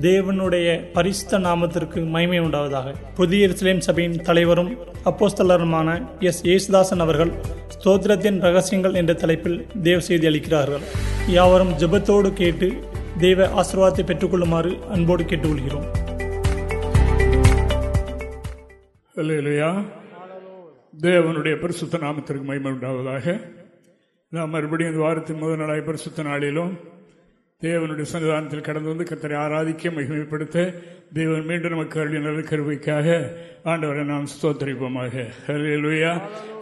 தேவனுடைய பரிசுத்த நாமத்திற்கு மகிமை உண்டாவதாக. புதிய இஸ்லேம் சபையின் தலைவரும் அப்போஸ்தலருமான எஸ். ஏசுதாசன் அவர்கள் ஸ்தோத்திரத்தின் ரகசியங்கள் என்ற தலைப்பில் தேவ செய்தி அளிக்கிறார்கள். யாவரும் ஜெபத்தோடு கேட்டு தெய்வ ஆசீர்வாதத்தை பெற்றுக்கொள்ளுமாறு அன்போடு கேட்டுக்கொள்கிறோம். இல்லையா தேவனுடைய பரிசுத்த நாமத்திற்கு மகிமை உண்டாவதாக. நாம் மறுபடியும் இந்த வாரத்தின் முதல் நாளாய் பரிசுத்த நாளிலும் தேவனுடைய சன்னிதானத்தில் கடந்து வந்து கத்தரை ஆராதிக்க மகிமைப்படுத்த தேவன் மீண்டும் நமக்கு அருளிய கருவிக்காக கருவைக்காக ஆண்டவரை நாம் ஸ்தோத்தரிப்போமாக. அல்லேலூயா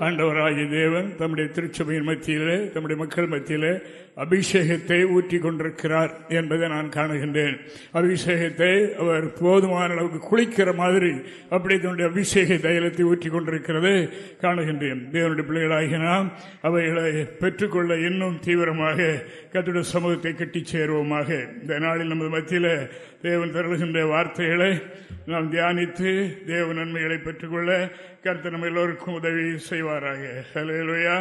ஆண்டவராகிய தேவன் தம்முடைய திருச்சபையின் மத்தியிலே தம்முடைய மக்கள் மத்தியிலே அபிஷேகத்தை ஊற்றி கொண்டிருக்கிறார் என்பதை நான் காணுகின்றேன். அபிஷேகத்தை அவர் போதுமான அளவுக்கு குளிக்கிற மாதிரி அப்படி தன்னுடைய அபிஷேக தைலத்தை ஊற்றி கொண்டிருக்கிறது காணுகின்றேன். தேவனுடைய பிள்ளைகளாகிய நாம் அவைகளை பெற்றுக்கொள்ள இன்னும் தீவிரமாக கத்துடைய சமூகத்தை கட்டிச் சேருவோமாக. இந்த நாளில் நமது மத்தியில் தேவன் தருகின்ற வார்த்தைகளை நாம் தியானித்து தேவ நன்மைகளை பெற்றுக்கொள்ள கருத்து நம்ம எல்லோருக்கும் உதவி செய்வாராக. ஹலேலுயா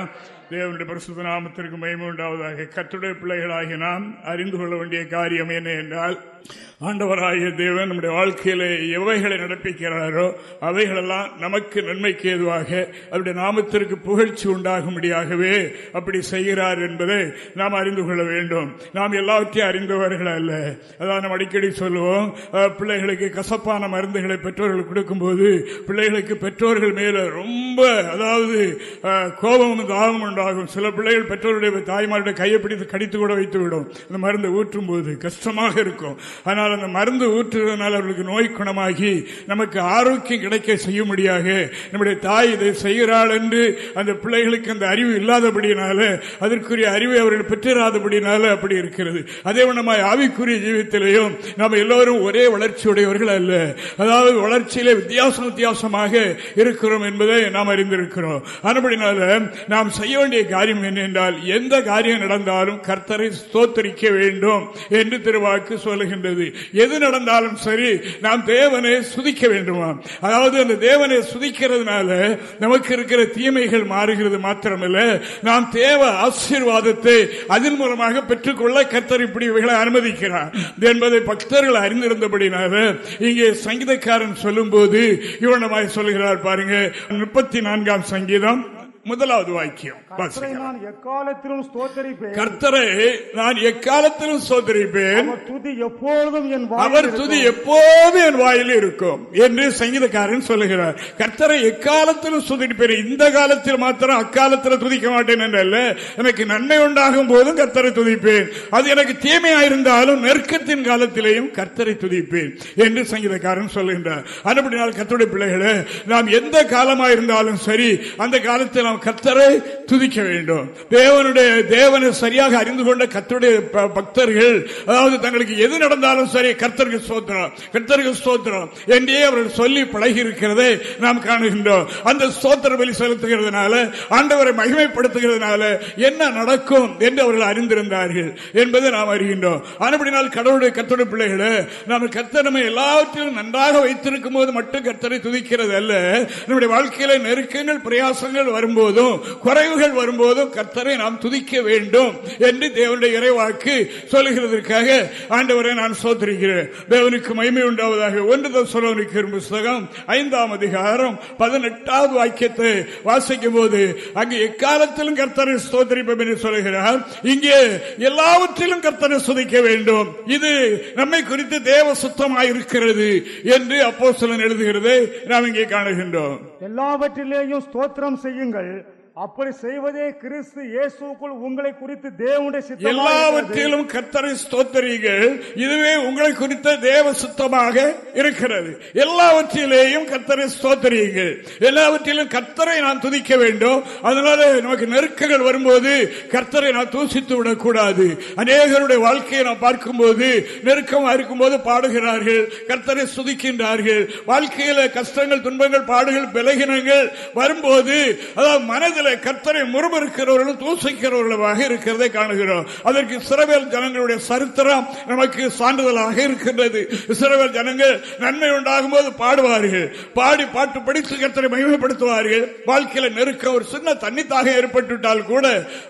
தேவனுடைய பரிசுத்த நாமத்திற்கு மயமுண்டாவதாக கற்றுடைய பிள்ளைகளாகி நாம் அறிந்து கொள்ள வேண்டிய காரியம் என்ன என்றால் ஆண்டவராகிய தேவன் நம்முடைய வாழ்க்கையில எவைகளை நடப்பிக்கிறாரோ அவைகளெல்லாம் நமக்கு நன்மைக்கு ஏதுவாக அவருடைய நாமத்திற்கு புகழ்ச்சி உண்டாகும்படியாகவே அப்படி செய்கிறார் என்பதை நாம் அறிந்து கொள்ள வேண்டும். நாம் எல்லாவற்றையும் அறிந்தவர்கள் அல்ல. அதான் நம்ம அடிக்கடி சொல்லுவோம் பிள்ளைகளுக்கு கசப்பான மருந்துகளை பெற்றோர்கள் கொடுக்கும்போது பிள்ளைகளுக்கு பெற்றோர்கள் மேல ரொம்ப அதாவது கோபமும் தாபமும் உண்டாகும். சில பிள்ளைகள் பெற்றோருடைய தாய்மாருடைய கையை பிடித்து கடித்து கூட வைத்து விடும் அந்த மருந்தை ஊற்றும் போது கஷ்டமாக இருக்கும். ஆனால் அந்த மருந்து ஊற்றுவதனால் அவர்களுக்கு நோய் குணமாகி நமக்கு ஆரோக்கியம் கிடைக்க செய்யும்படியாக நம்முடைய தாய் இதை செய்கிறாள் என்று அந்த பிள்ளைகளுக்கு அந்த அறிவு இல்லாதபடியினால அதற்குரிய அறிவை அவர்கள் பெற்றிராதபடினால அப்படி இருக்கிறது. அதே நம்ம ஆவிக்குரிய ஜீவித்திலையும் நாம் எல்லோரும் ஒரே வளர்ச்சியுடையவர்கள் அல்ல. அதாவது வளர்ச்சியிலே வித்தியாசம் வித்தியாசமாக இருக்கிறோம் என்பதை நாம் அறிந்திருக்கிறோம். அதுபடினால நாம் செய்ய வேண்டிய காரியம் என்ன என்றால் எந்த காரியம் நடந்தாலும் கர்த்தரை ஸ்தோத்தரிக்க வேண்டும் என்று திருவாக்கு இருக்கின்றது. எது நடந்தாலும் சரி நாம் தேவனை சுதிக்க வேண்டுமாம். அதாவது அந்த தேவனை சுதிக்கிறதுனால நமக்கு இருக்கிற தீமைகள் மாறுகிறது மாத்திரமல்ல. நாம் தேவ ஆசீர்வாதத்தை அதன் மூலமாக பெற்றுக்கொள்ள கர்த்தர் இப்படி இவைகளை அனுமதிக்கிறார். என்பதை பக்தர்கள் அறிந்திருந்தபடினால இங்கே சங்கீதக்காரன் சொல்லும்போது இவனமாய் சொல்லுகிறார் பாருங்க. முப்பத்தி நான்காம் சங்கீதம். முதலாவது வாக்கியம். கர்த்தரை. நான் எக்காலத்திலும் ஸ்தோத்தரிப்பேன். கர்த்தரை நான் எக்காலத்திலும் சோதரிப்பேன் அவர் துதி எப்பொழுதும் என் வாயில் அவர் இருக்கும். துதி எப்போதும் என் வாயில் இருக்கும் என்று சங்கீதக்காரன் சொல்லுகிறார். கர்த்தரை எக்காலத்திலும் சுதிப்பேன் இந்த காலத்தில் மாத்திரம் அக்காலத்தில் துதிக்க மாட்டேன் என்றல்ல. எனக்கு நன்மை உண்டாகும் போதும் கர்த்தரை துதிப்பேன். அது எனக்கு தீமையாயிருந்தாலும் நெருக்கத்தின் காலத்திலேயும் கர்த்தரை துதிப்பேன் என்று சங்கீதக்காரன் சொல்லுகின்றார். அதுபடினால் கர்த்தருடைய பிள்ளைகளே நாம் எந்த காலமாயிருந்தாலும் சரி அந்த காலத்தில் நாம் கர்த்தரை துதிக்க வேண்டும். தேவனுடைய தேவனை சரியாக அறிந்து கொண்ட கத்தருடைய பக்தர்கள் அதாவது தங்களுக்கு எது நடந்தாலும் சரி கர்த்தருக்கு சோத்திரம் கர்த்தருக்கு சோத்திரம் என்றே அவர்கள் சொல்லி பழகி இருக்கிறதை நாம் காணுகின்றோம். அந்த சோத்திர பலி செலுத்துகிறதுனால ஆண்டவரை மகிமைப்படுத்துகிறதுனால என்ன நடக்கும் என்று அவர்கள் அறிந்திருந்தார்கள் என்பதை நாம் அறிகின்றோம். ஆனப்படினால் கடவுளுடைய கத்தோட பிள்ளைகளை நாம் கர்த்தர் நம்மை எல்லாவற்றிலும் நன்றாக வைத்திருக்கும் போது மட்டும் கர்த்தரை துதிக்கிறது அல்ல நம்முடைய வாழ்க்கையில நெருக்கங்கள் பிரயாசங்கள் வரும்போது வரும்போதும் குறைவுகள் வரும்போதும் கர்த்தரை நாம் துதிக்க வேண்டும் என்று தேவனுடைய இறைவாக்கு சொல்லுகிறதற்காக ஆண்டவரை நான் சோதரிக்கிறேன் தேவனுக்கு மகிமை உண்டாவதாக ஒன்று சொல்லுகிற புஸ்தகம் ஐந்தாம் அதிகாரம் பதினெட்டாவது வாக்கியத்தை வாசிக்கும் போது அங்கு எக்காலத்திலும் கர்த்தரை ஸ்தோத்திரிப்போம் என்று சொல்கிறார் இங்கே எல்லாவற்றிலும் கர்த்தரை சுதிக்க வேண்டும். இது நம்மை குறித்து தேவ சுத்தமாயிருக்கிறது என்று அப்போ எழுதுகிறதை நாம் இங்கே காணுகின்றோம். எல்லாவற்றிலேயும் ஸ்தோத்திரம் செய்யுங்கள். அப்படி செய்வதே கிறிஸ்து இயேசுக்குள் உங்களை குறித்து தேவனுடைய எல்லாவற்றிலும் கர்த்தரை ஸ்தோத்தரிகள் இதுவே உங்களை குறித்த தேவ சுத்தமாக இருக்கிறது. எல்லாவற்றிலேயும் கர்த்தரை ஸ்தோத்தரியுங்கள் எல்லாவற்றிலும் கர்த்தரை நான் துதிக்க வேண்டும். அதனால நமக்கு நெருக்கங்கள் வரும்போது கர்த்தரை நான் தூசித்து விடக்கூடாது. அநேகருடைய வாழ்க்கையை நான் பார்க்கும்போது நெருக்கமாக இருக்கும்போது பாடுகிறார்கள். கர்த்தரை சுதிக்கின்றார்கள் வாழ்க்கையில கஷ்டங்கள் துன்பங்கள் பாடுகள் விலகினங்கள் வரும்போது அதாவது மனது காலத்தில் கர்த்தரை முருமறுக்கிறவர்களும் தூசிக்கிறவர்களாக இருக்கிறதை காணுகிறோம். அதற்கு சிறவேல் ஜனங்களுடைய சரித்திரம் நமக்கு சான்றிதழாக இருக்கின்றது. சிறவேல் ஜனங்கள் நன்மை உண்டாகும் போது பாடுவார்கள். பாடி பாட்டு படித்து கர்த்தரை மகிமைப்படுத்துவார்கள். வாழ்க்கையில நெருக்க ஒரு சின்ன தண்ணித்தாக ஏற்பட்டுவிட்டால் கூட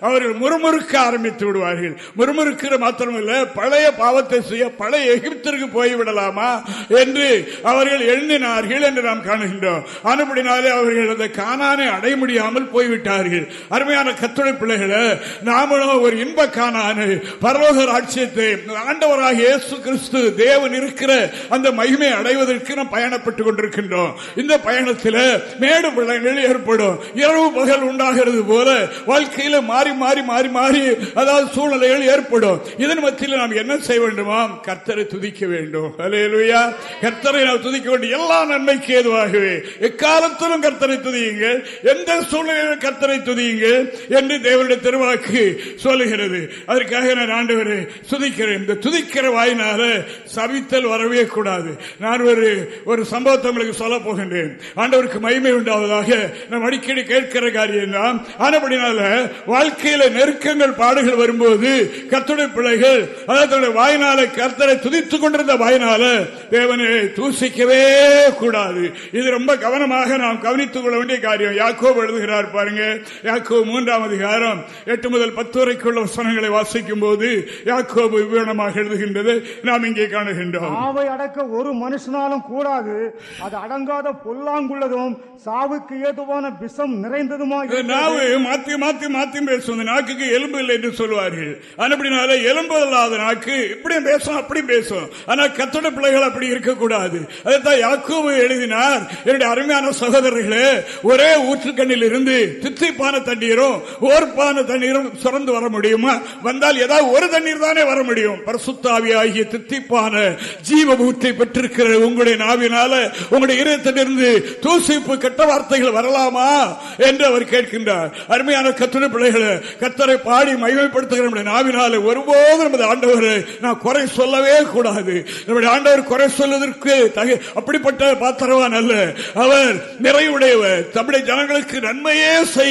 அவர்கள் முறுமுறுக்க ஆரம்பித்து விடுவார்கள். முறுமுறுக்கிற மாத்திரமல்ல பழைய பாவத்தை செய்ய பழைய எகிப்திற்கு போய்விடலாமா என்று அவர்கள் எண்ணினார்கள் என்று நாம் காணுகின்றோம். அனுப்படினாலே அவர்கள் அந்த காணானை அடைய முடியாமல் போய்விட்டு விட்டார்கள். அருமையான கத்துணை பிள்ளைகளை நாமளும் ஒரு இன்பக்கான காணானு பரலோக ராட்சியத்தை ஆண்டவராக இயேசு கிறிஸ்து தேவன் இருக்கிற அந்த மகிமை அடைவதற்கு நாம் பயணப்பட்டுக் கொண்டிருக்கின்றோம். இந்த பயணத்தில் மேடு பள்ளங்கள் ஏற்படும் இரவு பகல் உண்டாகிறது போல வாழ்க்கையில் மாறி மாறி மாறி மாறி அதாவது சூழ்நிலைகள் ஏற்படும். இதன் மத்தியில் நாம் என்ன செய்ய வேண்டுமா? கர்த்தரை துதிக்க வேண்டும். அலையலுயா கர்த்தரை நாம் துதிக்க வேண்டும். எல்லா நன்மைக்கு ஏதுவாகவே. எக்காலத்திலும் கர்த்தரை துதியுங்கள். எந்த சூழ்நிலையிலும் கர்த்தரை துதியுங்கள் என்று தேவனுடைய திருவாக்கு சொல்லுகிறது. அதற்காக நான் ஆண்டவரை துதிக்கிறேன். இந்த துதிக்கிற வாயினால சபித்தல் வரவே கூடாது. நான் ஒரு ஒரு சம்பவத்தை உங்களுக்கு சொல்ல போகின்றேன். ஆண்டவருக்கு மகிமை உண்டாவதாக நாம் அடிக்கடி கேட்கிற காரியம் தான் ஆனப்படினால வாழ்க்கையில நெருக்கங்கள் பாடுகள் வரும்போது கத்துடைய பிள்ளைகள் அதாவது வாயினால கர்த்தரை துதித்துக் கொண்டிருந்த வாயினால தேவனை தூசிக்கவே கூடாது. இது ரொம்ப கவனமாக நாம் கவனித்துக் கொள்ள வேண்டிய காரியம். யாக்கோ எழுதுகிறார் பாருங்க யாக்கோ மூன்றாம் அதிகாரம் எட்டு முதல் பத்து வரைக்குள்ள வசனங்களை வாசிக்கும் போது யாக்கோ விவரணமாக எழுதுகின்றது. நாம் இங்கே காணுகின்றோம். ஆவை அடக்க ஒரு மனுஷனாலும் கூடாது. அது அடங்காத பொல்லாங்குள்ளதும் சாவுக்கு ஏதுவான விஷம் நிறைந்ததுமா நாவு மாத்தி மாத்தி மாத்தி பேசும். இந்த நாக்குக்கு எலும்பு இல்லை என்று சொல்வார்கள். அப்படினால எலும்பு இல்லாத நாக்கு இப்படியும் பேசும் அப்படியும் பேசும். ஆனா கத்தோட பிள்ளைகள் அப்படி இருக்கக்கூடாது. அதைத்தான் யாக்கோபு எழுதினார். என்னுடைய அருமையான சகோதரர்களே ஒரே ஊற்றுக்கண்ணில் இருந்து தித்திப்பான தண்ணீரும் ஓர்ப்பான தண்ணீரும் சுரந்து வர முடியுமா? வந்தால் ஏதாவது ஒரு தண்ணீர் தானே வர முடியும். பரசுத்தாவி ஆகிய தித்திப்பான ஜீவபூத்தை பெற்றிருக்கிற உங்களுடைய நாவினால உங்களுடைய இதயத்திலிருந்து தூசிப்பு கெட்ட வார்த்தைகள் வரலாமா? என்று அவர் கேட்கின்றார். அருமையான கத்துணை பிள்ளைகளை கத்தரை பாடி மகிமைப்படுத்துகிற நம்முடைய நாவினால ஒருபோதும் நமது ஆண்டவரை நான் குறை சொல்லவே கூடாது. நம்முடைய ஆண்டவர் குறை சொல்வதற்கு அப்படிப்பட்ட பாத்திரவான் அல்ல. அவர் நிறைவுடையவர். தம்முடைய ஜனங்களுக்கு நன்மையே செய்ய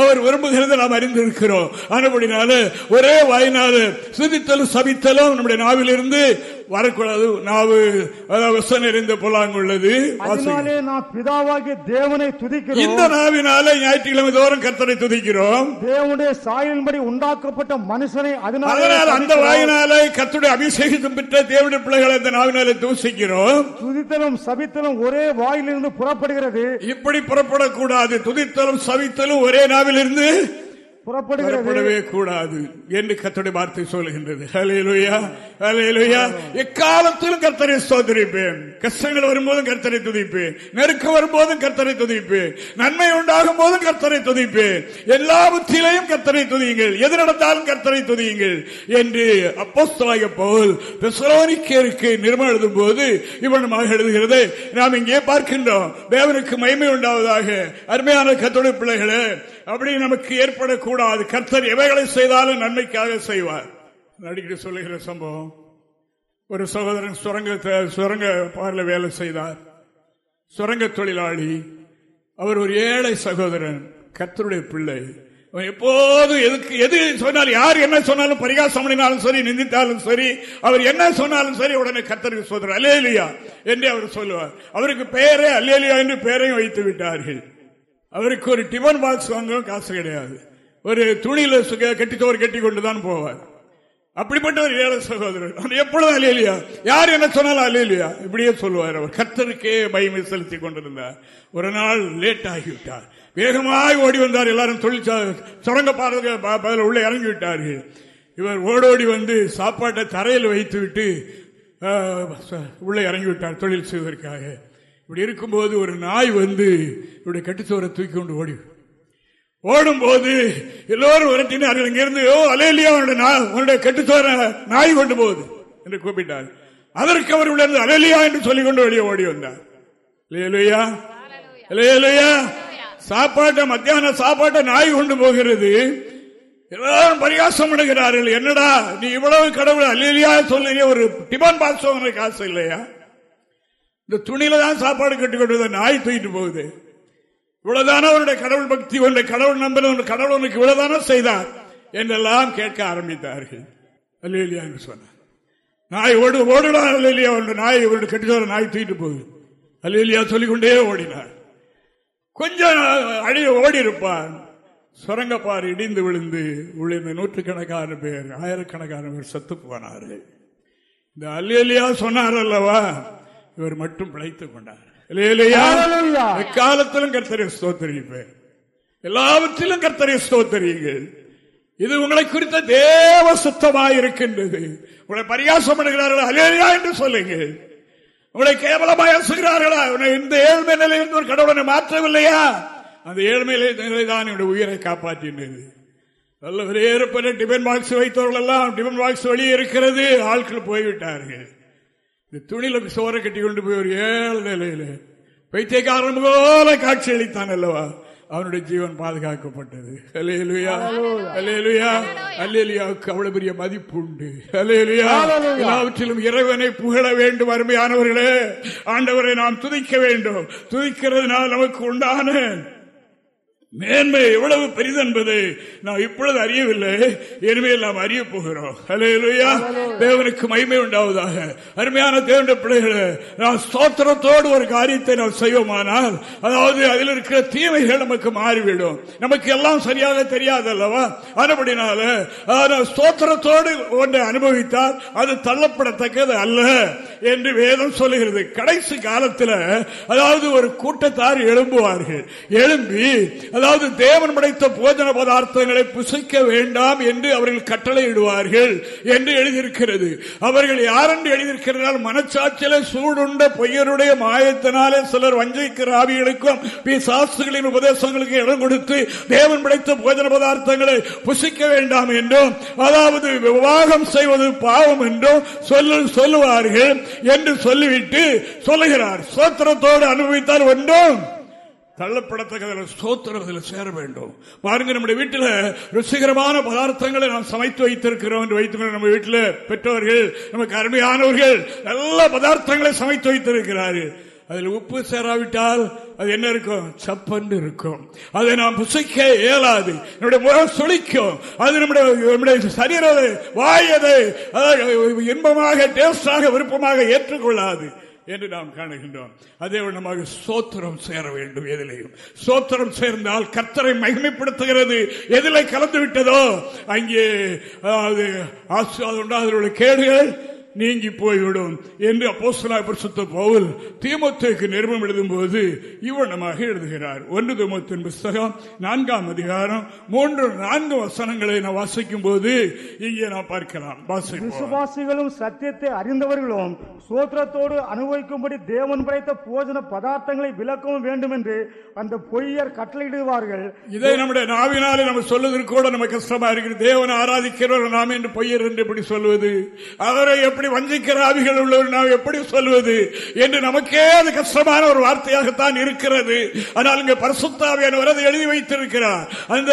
அவர் விரும்புகிறதை நாம் அறிந்திருக்கிறோம். ஆனபடினால ஒரே வாயினால சிதித்தலும் சபித்தலும் நம்முடைய நாவிலிருந்து வரக்கூடாது. நாவு அதாவது விஷம் நிறைந்த புலாங்குள்ளது பிதாவாகிய தேவனை இந்த துதிக்கிறோம் நாவினால ஞாயிற்றுக்கிழமை தோறும் கர்த்தரை துதிக்கிறோம். தேவனுடைய சாயலின்படி உண்டாக்கப்பட்ட மனுஷனை அதனாலே அந்த. வாயினாலே கர்த்தருடைய அபிஷேகத்தும் பெற்ற தேவனுடைய பிள்ளைகளை அந்த நாவினாலே தூசிக்கிறோம். துதித்தலும் சபித்தலும் ஒரே வாயிலிருந்து புறப்படுகிறது. இப்படி புறப்படக்கூடாது. துதித்தலும் சவித்தலும் ஒரே நாவில் இருந்து புறப்படுகிறது. புறப்படவே கூடாது என்று கர்த்தருடைய வார்த்தை சொல்லுகின்றது. எக்காலத்திலும் கர்த்தரை சோதரிப்பேன் கஷ்டங்கள் வரும்போதும் கர்த்தரை துதிப்பேன். நெருக்கம் வரும்போதும் கர்த்தரை துதிப்பேன். நன்மை உண்டாகும் போதும் கர்த்தரை துதிப்பேன். எல்லா புத்தியிலையும் கர்த்தரை துதியுங்கள். எது நடந்தாலும் கர்த்தரை துதியுங்கள் என்று அப்போஸ்தலாகிய போல் தெசலோனிக்கேருக்கு நிர்மம் எழுதும் போது இவனமாக எழுதுகிறது. நாம் இங்கே பார்க்கின்றோம். தேவனுக்கு மகிமை உண்டாவதாக. அருமையான கத்தோடு பிள்ளைகளே அப்படி நமக்கு ஏற்படக்கூடாது. கர்த்தர் எவைகளை செய்தாலும் நன்மைக்காக செய்வார். அடிக்கடி சொல்லுகிற சம்பவம். ஒரு சகோதரன் சுரங்க சுரங்க பார்ல வேலை செய்தார். சுரங்க தொழிலாளி. அவர் ஒரு ஏழை சகோதரன். கர்த்தருடைய பிள்ளை. அவன் எப்போது எதுக்கு எது சொன்னாலும் யார் என்ன சொன்னாலும் பரிகாசம் பண்ணினாலும் சரி நிந்தித்தாலும் சரி அவர் என்ன சொன்னாலும் சரி உடனே கர்த்தருக்கு சொல்றார் அலேலியா என்று அவர் சொல்லுவார். அவருக்கு பெயரே அலேலியா என்று பெயரையும் வைத்து விட்டார்கள். அவருக்கு ஒரு டிபன் பாக்ஸ் வாங்கவும் காசு கிடையாது. ஒரு துணியில சுக- கட்டி கொண்டுதான் போவார். அப்படிப்பட்ட ஒரு ஏழை சகோதரர். எப்பொழுதும் அலையிலியா? யார் என்ன சொன்னாலும் அலையிலியா? இப்படியே சொல்லுவார் அவர். கத்தருக்கே மகிமை செலுத்தி கொண்டிருந்தார். ஒரு நாள் லேட் ஆகிவிட்டார். வேகமாய் ஓடி வந்தார். எல்லாரும் தொழிற்சா சுரங்க பாருங்க பதில் உள்ள இறங்கி விட்டார்கள். இவர் ஓடோடி வந்து சாப்பாட்டை தரையில் வைத்து விட்டு உள்ளே இறங்கி விட்டார் தொழில் செய்வதற்காக. இப்படி இருக்கும்போது ஒரு நாய் வந்து இவருடைய கட்டுச்சோரை தூக்கி கொண்டு ஓடி ஓடும் போது எல்லோரும் விரட்டினார்கள் இங்கிருந்து ஓ அலேலியா அவனுடைய நா- உன்னுடைய கட்டுச்சோர நாய் கொண்டு போகுது என்று கூப்பிட்டார். அதற்கு அவர் உள்ள இருந்து அலேலியா என்று சொல்லிக் கொண்டு வெளியே ஓடி வந்தார். இல்லையா இல்லையா சாப்பாட்டை மத்தியான சாப்பாட்டை நாய் கொண்டு போகிறது. எல்லாரும் பரிகாசம் பண்ணுகிறார்கள். என்னடா நீ இவ்வளவு கடவுள் அல்லையா சொல்லுங்க ஒரு டிபன் பாக்ஸ் காசு இல்லையா? இந்த துணியில தான் சாப்பாடு கட்டுக்கொண்டு நாய் தூக்கிட்டு போகுது. இவ்வளவுதான அவருடைய கடவுள் பக்தி ஒன்றை கடவுள் நம்பின கடவுள் உனக்கு இவ்வளவுதான செய்தார் என்றெல்லாம் கேட்க ஆரம்பித்தார்கள். அல்லா என்று சொன்னார். நாய் ஓடு ஓடுடா அல்லையா நாய் இவருடைய கட்டிதோர நாய் தூக்கிட்டு போகுது. அல்லா சொல்லிக்கொண்டே ஓடினார். கொஞ்சம் அழிய ஓடி இருப்பான் சுரங்கப்பாறு இடிந்து விழுந்து உள்ள நூற்றுக்கணக்கான பேர் ஆயிரக்கணக்கான பேர் செத்து போனார்கள். இந்த அல்லா சொன்னார் அல்லவா? இவர் மட்டும் பிழைத்துக் கொண்டார். எக்காலத்திலும் கர்த்தரை ஸ்தோத்தரிப்பேன். எல்லாவற்றிலும் கர்த்தரை ஸ்தோத்தரியுங்கள். இது உங்களை குறித்த தேவ சுத்தமாக இருக்கின்றது உங்களை பரியாசம் பண்ணுகிறார்கள்? அலேலியா என்று சொல்லுங்கள். உங்களை கேவலமாக சொல்கிறார்களா இந்த ஏழ்மை நிலையிலிருந்து ஒரு கடவுளை மாற்றவில்லையா? அந்த ஏழ்மை நிலைதான் என்னுடைய உயிரை காப்பாற்றினது நல்ல வெளியேறப்பட்ட டிபன் பாக்ஸ் வைத்தவர்கள் எல்லாம் டிபன் பாக்ஸ் வெளியே இருக்கிறது. ஆட்கள் போய்விட்டார்கள். இந்த துணில சோரை கட்டி கொண்டு போய் ஒரு ஏழு நிலையில பைத்தியக்காரன் போல காட்சி அளித்தான் அல்லவா? அவனுடைய ஜீவன் பாதுகாக்கப்பட்டது. அலையலுயா அலையலுயா அல்லேலியாவுக்கு அவ்வளவு பெரிய மதிப்பு உண்டு. அலையலுயா எல்லாவற்றிலும் இறைவனை புகழ வேண்டும் அருமையானவர்களே. ஆண்டவரை நாம் துதிக்க வேண்டும். துதிக்கிறதுனால் நமக்கு உண்டான மேன்மை எவ்வளவு பெரிதென்பது நாம் இப்பொழுது அறியவில்லை. இனிமேல் நாம் அறிய போகிறோம். அலையலுயா தேவனுக்கு மகிமை உண்டாவதாக. அருமையான தேவனுடைய பிள்ளைகளை நாம் ஸ்தோத்திரத்தோடு ஒரு காரியத்தை நாம் செய்வோமானால் அதாவது அதில் இருக்கிற தீமைகள் நமக்கு மாறிவிடும். நமக்கு எல்லாம் சரியாக தெரியாது அல்லவா அதுபடினால ஸ்தோத்திரத்தோடு ஒன்றை அனுபவித்தால் அது தள்ளப்படத்தக்கது அல்ல என்று வேதம் சொல்லுகிறது. கடைசி காலத்தில் அதாவது ஒரு கூட்டத்தார் எழும்புவார்கள். எழும்பி அதாவது தேவன் படைத்த போஜன பதார்த்தங்களை புசிக்க வேண்டாம் என்று அவர்கள் கட்டளையிடுவார்கள் என்று எழுதியிருக்கிறது. அவர்கள் யாரென்று எழுதியிருக்கிறார் மனச்சாட்சியில சூடுண்ட பொய்யருடைய மாயத்தினாலே சிலர் வஞ்சிக்கிற ஆவிகளுக்கும் சாஸ்திரிகளின் உபதேசங்களுக்கு இடம் கொடுத்து தேவன் படைத்த போஜன பதார்த்தங்களை புசிக்க வேண்டாம் என்றும் அதாவது விவாகம் செய்வது பாவம் என்றும் சொல்ல சொல்லுவார்கள் என்று சொல்லிவிட்டு சொல்லுகிறார். சோத்திரத்தோடு அனுபவித்தால் ஒன்றும் தள்ளப்படத்தக்கதில் ஸ்தோத்திரம் இதில் சேர வேண்டும். பாருங்க நம்முடைய வீட்டில் ருசிகரமான பதார்த்தங்களை நாம் சமைத்து வைத்திருக்கிறோம் என்று வைத்துக்கொண்டு நம்ம வீட்டில் பெற்றவர்கள் நமக்கு அருமையானவர்கள் நல்ல பதார்த்தங்களை சமைத்து வைத்திருக்கிறார்கள். அதில் உப்பு சேராவிட்டால் அது என்ன இருக்கும்? சப்பந்து இருக்கும். அதை நாம் புசிக்க இயலாது. நம்முடைய முகம் சுழிக்கும் அது நம்முடைய நம்முடைய சரீர வாயதை இன்பமாக டேஸ்டாக விருப்பமாக ஏற்றுக்கொள்ளாது. என்று நாம் காணுகின்றோம். அதே நமக்கு சோத்திரம் சேர வேண்டும் எதிலையும். சோத்திரம் சேர்ந்தால் கர்த்தரை மகிமைப்படுத்துகிறது. எதிலை கலந்து விட்டதோ அங்கே அதாவது ஆசிர்வாதம் உண்டாதவர்களுடைய கேடுகள் நீங்கி போய்விடும் என்று அப்போஸ்தலாய் பவுல் தீமத்துக்கு நிறுவனம் எழுதும் போது இவ்வளமாக எழுதுகிறார். ஒன்று தீமத்தின் புஸ்தகம் நான்காம் அதிகாரம் மூன்று நான்கு வசனங்களை நான் வாசிக்கும் போது இங்கே நான் பார்க்கலாம். விசுவாசிகளும் சத்தியத்தை அறிந்தவர்களும் சோத்திரத்தோடு அனுபவிக்கும்படி தேவன் படைத்த போஜன பதார்த்தங்களை விளக்கவும் வேண்டும் என்று அந்த பொய்யர் கட்டளையிடுவார்கள். இதை நம்முடைய நாவினாலே நம்ம சொல்லுவதற்கு கூட நம்ம கஷ்டமா இருக்கிறது தேவன் ஆராதிக்கிறவர் நாம் என்று பொய்யர் என்று எப்படி சொல்வது. அவரை எப்படி வஞ்சிக்கிற ஆவிகள் உள்ளவர் நாம் எப்படி சொல்வது? என்று நமக்கே அது கஷ்டமான ஒரு வார்த்தையாகத்தான் இருக்கிறது. ஆனால் இங்கே பரிசுத்தாவியானவர் அதை எழுதி வைத்திருக்கிறார். அந்த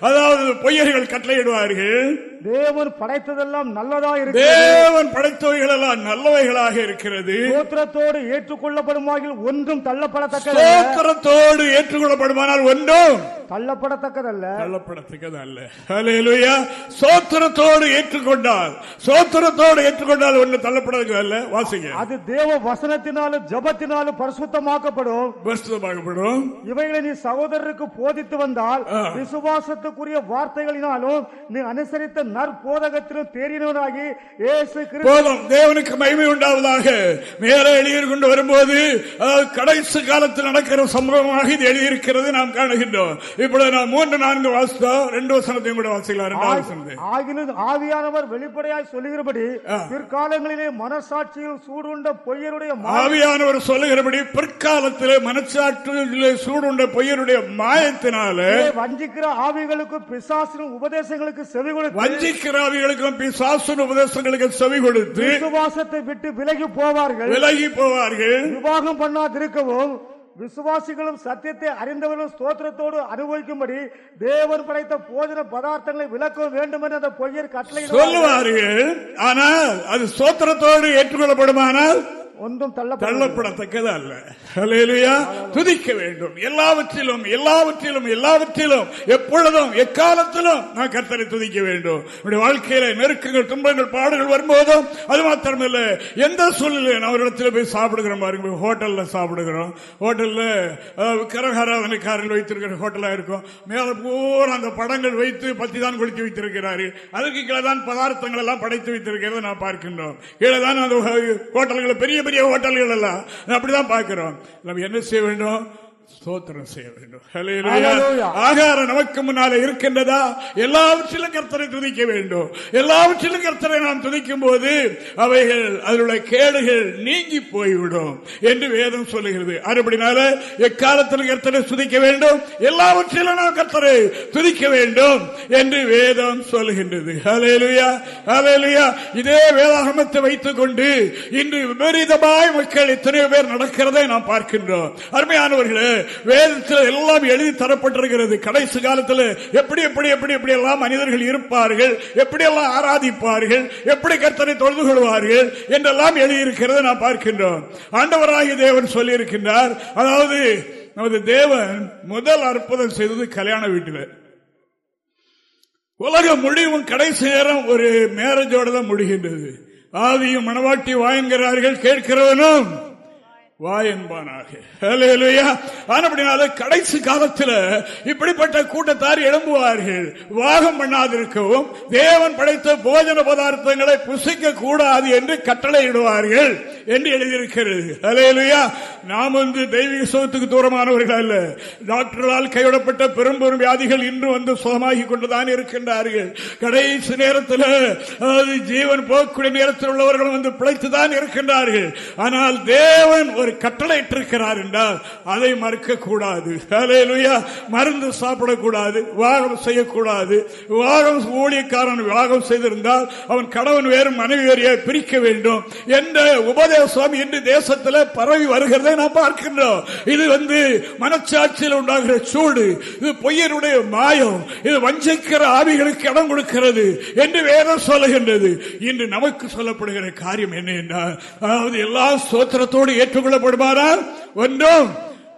அதாவது பொய்யர்கள் கட்டளையிடுவார்கள். தேவன் படைத்ததெல்லாம் நல்லதா இருக்கு தேவன் படைத்தவைகள் எல்லாம் நல்லவைகளாக இருக்கிறது. சோத்திரத்தோடு ஏற்றுக்கொள்ளப்படுமாகில் ஒன்றும் தள்ளப்படத்தக்கது சோத்திரத்தோடு ஏற்றுக்கொள்ளப்படுமானால் ஒன்றும் தள்ளப்படத்தக்கதல்ல. தள்ளப்படத்தக்கதல்ல. சோத்திரத்தோடு ஏற்றுக்கொண்டால் சோத்திரத்தோடு ஒன்று தள்ளப்படத்தக்கதல்ல வாசிங்க. அது தேவ வசனத்தினாலும் ஜபத்தினாலும் பரிசுத்தமாக்கப்படும். பரிசுத்தமாக்கப்படும். இவைகளை நீ சகோதரருக்கு போதித்து வந்தால் விசுவாசத்துக்குரிய வார்த்தைகளினாலும் நீ அனுசரித்த நற்போதகத்திலும் தேறினவனாகி ஏசு போதும். தேவனுக்கு மகிமை உண்டாவதாக. மேலே எழுதி கொண்டு வரும்போது கடைசி காலத்தில் நடக்கிற சம்பவமாக இது எழுதியிருக்கிறது நாம் காணுகின்றோம். இப்பொழுது நான் மூன்று நான்கு வாசித்தோம் ரெண்டு வசனத்தையும் கூட வாசிக்கலாம். ஆவியானவர் வெளிப்படையாய் சொல்லுகிறபடி பிற்காலங்களிலே மனசாட்சியில் சூடுண்ட பொய்யருடைய ஆவியானவர் சொல்லுகிறபடி பிற்காலத்திலே மனசாட்சியிலே சூடுண்ட பொய்யருடைய மாயத்தினால வஞ்சிக்கிற ஆவிகளுக்கும் பிசாசின் உபதேசங்களுக்கு செவி கொடுத்து வஞ்சிக்கிற ஆவிகளுக்கும் பிசாசின் உபதேசங்களுக்கு செவி கொடுத்து விசுவாசத்தை விட்டு விலகி போவார்கள். விலகி போவார்கள். விவாகம் பண்ணாதிருக்கவும் விசுவாசிகளும் சத்தியத்தை அறிந்தவர்களும் ஸ்தோத்திரத்தோடு அனுபவிக்கும்படி தேவன் படைத்த போஜன பதார்த்தங்களை விளக்க வேண்டும் அந்த பொய்யர் கட்டளை சொல்லுவார்கள். ஆனால் அது ஸ்தோத்திரத்தோடு ஏற்றுக்கொள்ளப்படுமானால் ஒன்றும் தள்ளப்பட தள்ளப்படத்தக்கது அல்ல. ஹalleluya. துதிக்க வேண்டும். எல்லாவற்றிலும் எல்லாவற்றிலும் எல்லாவற்றிலும் எப்பொழுதும் எக்காலத்திலும் நான் கர்த்தரை துதிக்க வேண்டும். என்னுடைய வாழ்க்கையில நெருக்கங்கள் துன்பங்கள் பாடுகள் வரும்போதும் அது மாத்திரமில்ல. எந்த சூழ்நிலை நான் ஒரு இடத்துல போய் சாப்பிடுகிறோம் பாருங்க. ஹோட்டல்ல சாப்பிடுகிறோம். ஹோட்டல்ல கரகாராதனைக்காரர்கள் வைத்திருக்கிற ஹோட்டலா இருக்கும். மேல பூரா அந்த படங்கள் வைத்து பத்தி தான் கொளுத்தி வைத்திருக்கிறாரு. அதுக்கு கீழே தான் பதார்த்தங்கள் எல்லாம் படைத்து வைத்திருக்கிறத நான் பார்க்கின்றோம். கீழே தான் அந்த ஹோட்டல்களை பெரிய பெரிய ஹோட்டல்கள் எல்லாம். அப்படிதான் பார்க்கிறோம். நம்ம என்ன செய்ய வேண்டும்? ஸ்தோத்திரம் செய்ய வேண்டும். ஆகாரம் நமக்கு முன்னால இருக்கின்றதா? எல்லாவற்றிலும் கர்த்தரை துதிக்க வேண்டும். எல்லாவற்றிலும் கர்த்தரை நாம் துதிக்கும் போது அவைகள் அதனுடைய கேடுகள் நீங்கி போய்விடும் என்று வேதம் சொல்லுகிறது. அதுபடினால எக்காலத்திலும் கர்த்தரை துதிக்க வேண்டும். எல்லாவற்றிலும் நாம் கர்த்தரை துதிக்க வேண்டும் என்று வேதம் சொல்லுகின்றது. ஹalleluya. ஹalleluya. இதே வேதாகமத்தை வைத்துக் கொண்டு இன்று விபரீதமாய் மக்கள் எத்தனையோ பேர் நடக்கிறதை நாம் பார்க்கின்றோம். அருமையானவர்களே வேதத்தில் எல்லாம் எழுதி தரப்பட்டிருக்கிறது. கடைசி காலத்தில் எப்படி எப்படி எப்படி எப்படி எல்லாம் மனிதர்கள் இருப்பார்கள் எப்படி எல்லாம் ஆராதிப்பார்கள் எப்படி கர்த்தனை தொழுது கொள்வார்கள் என்றெல்லாம் எழுதியிருக்கிறது நாம் பார்க்கின்றோம். ஆண்டவராகிய தேவன் சொல்லி இருக்கின்றார் அதாவது நமது தேவன் முதல் அற்புதம் செய்தது கல்யாண வீட்டில். உலகம் முடிவும் கடைசி நேரம் ஒரு மேரேஜோட தான் முடிகின்றது. ஆவியும் மணவாட்டி வாங்குகிறார்கள் கேட்கிறவனும் வாயன்பானாக. ஹalleluya. ஆனபடினால கடைசி காலத்தில் இப்படிப்பட்ட கூட்டத்தார் எழும்புவார்கள். வாகம் பண்ணாதிருக்கவும் தேவன் படைத்த போஜன பதார்த்தங்களை புசிக்க கூடாது என்று கட்டளையிடுவார்கள் என்று எழுதியிருக்கிறது. ஹalleluya. நாம் வந்து தெய்வீக சுகத்துக்கு தூரமானவர்கள் அல்ல. டாக்டர்களால் கைவிடப்பட்ட பெரும் பெரும் வியாதிகள் இன்று வந்து சுகமாகி கொண்டுதான் இருக்கின்றார்கள். கடைசி நேரத்தில் அதாவது ஜீவன் போகக்கூடிய நேரத்தில் உள்ளவர்கள் வந்து பிழைத்துதான் இருக்கின்றார்கள். ஆனால் தேவன் ஒரு கட்டளை இட்டிருக்கிறார் என்றால் அதை மறுக்க கூடாது மருந்து சாப்பிடக்கூடாது. விவாகம் செய்யக்கூடாது. விவாகம் ஊழியக்காரன் விவாகம் செய்திருந்தால் அவன் கணவன் வேறு மனைவி வேறையை பிரிக்க வேண்டும்? என்ற உபதேசம் இன்று தேசத்தில் பரவி வருகிறதை நாம் பார்க்கின்றோம். இது வந்து மனச்சாட்சியில் உண்டாகிற சூடு. இது பொய்யனுடைய மாயம். இது வஞ்சிக்கிற ஆவிகளுக்கு இடம் கொடுக்கிறது என்று வேதம் சொல்லுகின்றது. இன்று நமக்கு சொல்லப்படுகிற காரியம் என்ன என்றால் அதாவது எல்லா சோத்திரத்தோடு ஏற்றுக்கொள்ள ஏற்றுக்கொள்ளப்படுமானால் ஒன்றும்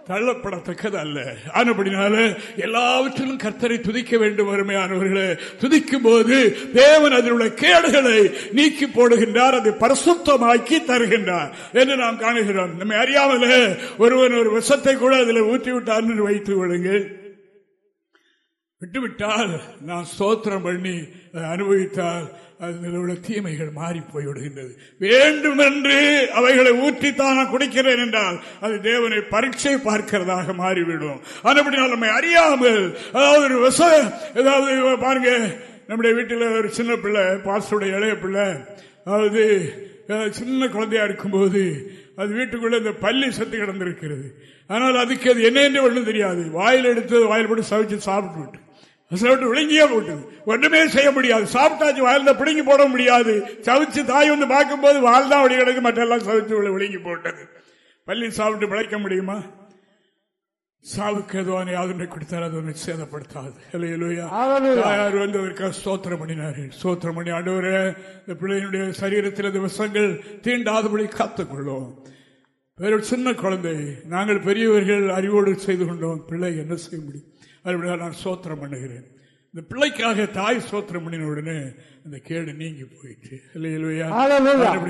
தள்ளப்படத்தக்கது அல்ல ஆனபடினால எல்லாவற்றிலும் கர்த்தரை துதிக்க வேண்டும் அருமையானவர்களே. துதிக்கும் போது தேவன் அதில் உள்ள கேடுகளை நீக்கி போடுகின்றார் அதை பரிசுத்தமாக்கி தருகின்றார் என்று நாம் காணுகிறோம். நம்மை அறியாமலே ஒருவன் ஒரு விஷத்தை கூட அதில் ஊற்றி விட்டார் என்று வைத்துக் கொள்ளுங்கள். விட்டுவிட்டால் நான் சோத்திரம் பண்ணி அதை அனுபவித்தால் அதில் உள்ள தீமைகள் மாறி போய்விடுகின்றது வேண்டுமென்று அவைகளை ஊற்றித்தான் நான் குடிக்கிறேன் என்றால் அது தேவனை பரீட்சை பார்க்கிறதாக மாறிவிடும். அதுபடினால் நம்மை அறியாமல் அதாவது ஒரு விச ஏதாவது பாருங்க நம்முடைய வீட்டில் ஒரு சின்ன பிள்ளை பாசுடைய இளைய பிள்ளை அதாவது சின்ன குழந்தையா இருக்கும்போது அது வீட்டுக்குள்ள இந்த பள்ளி சத்து கிடந்திருக்கிறது. ஆனால் அதுக்கு அது என்ன என்று ஒன்றும் தெரியாது. வாயில் எடுத்து வாயில் போட்டு சவிச்சு சாப்பிட்டு விட்டு விழுங்கியே போட்டது ஒன்றுமே செய்ய முடியாது. சாப்பிட்டாச்சு தான் பிடுங்கி போட முடியாது. சவிச்சு தாய் வந்து பார்க்கும்போது வால் தான் அப்படி கிடக்கு. மற்றெல்லாம் சவிச்சு விழுங்கி போட்டது. பள்ளி சாப்பிட்டு பிழைக்க முடியுமா? சாவுக்கு எதுவான யாதனை கொடுத்தால் அது ஒன்று சேதப்படுத்தாது. தாயார் வந்து அவருக்காக ஸ்தோத்திரம் பண்ணினார்கள் ஸ்தோத்திரம் பண்ணி ஆண்டவரே இந்த பிள்ளையினுடைய சரீரத்தில் விஷங்கள் தீண்டாதபடி காத்துக்கொள்ளும் வேறு சின்ன குழந்தை. நாங்கள் பெரியவர்கள் அறிவோடு செய்து கொண்டோம். பிள்ளை என்ன செய்ய முடியும்? அதுபடியாக நான் சோத்திரம் பண்ணுகிறேன். இந்த பிள்ளைக்காக தாய் சோத்திரம் பண்ணின உடனே அந்த கேடு நீங்கி போயிட்டு இல்லையா.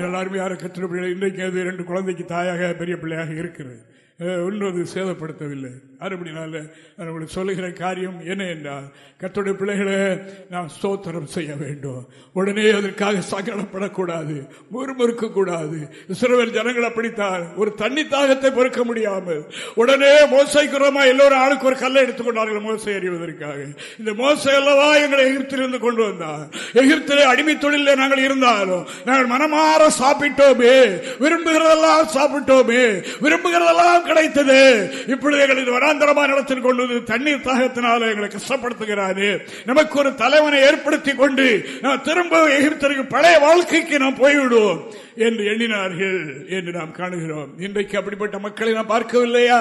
எல்லாருமே யாரும் கத்திர இன்றைக்கு அது இரண்டு குழந்தைக்கு தாயாக பெரிய பிள்ளையாக இருக்கிறது. அஹ், ஒன்றும் அது சேதப்படுத்தவில்லை. அறுபடினால நான் உங்களுக்கு சொல்லுகிற காரியம் என்ன என்றால் கத்துடைய பிள்ளைகளை நாம் ஸ்தோத்திரம் செய்ய வேண்டும். உடனே அதற்காக சங்கடப்படக்கூடாது முறுமுறுக்க கூடாது சிறுவர் ஜனங்கள் அப்படித்தான். ஒரு தண்ணி தாகத்தை பொறுக்க முடியாமல். உடனே மோசைக்குறமா எல்லோரும் ஆளுக்கு ஒரு கல்லை எடுத்துக்கொண்டார்கள் மோசை அறிவதற்காக. இந்த மோசை அல்லவா எங்களை எகிப்திலிருந்து கொண்டு வந்தார். எகிப்திலே அடிமை தொழிலில் நாங்கள் இருந்தாலும் நாங்கள் மனமாற சாப்பிட்டோமே. விரும்புகிறதெல்லாம் சாப்பிட்டோமே. விரும்புகிறதெல்லாம் கிடைத்தது. இப்பொழுது எங்களுக்கு வராந்தரமா நடத்தி கொண்டு வந்து தண்ணீர் தாகத்தினால எங்களை கஷ்டப்படுத்துகிறாரு. நமக்கு ஒரு தலைவனை ஏற்படுத்தி கொண்டு நாம் திரும்ப எகிப்தருக்கு பழைய வாழ்க்கைக்கு நாம் போய்விடுவோம் என்று எண்ணினார்கள் என்று நாம் காணுகிறோம். இன்றைக்கு அப்படிப்பட்ட மக்களை நாம் பார்க்கவில்லையா?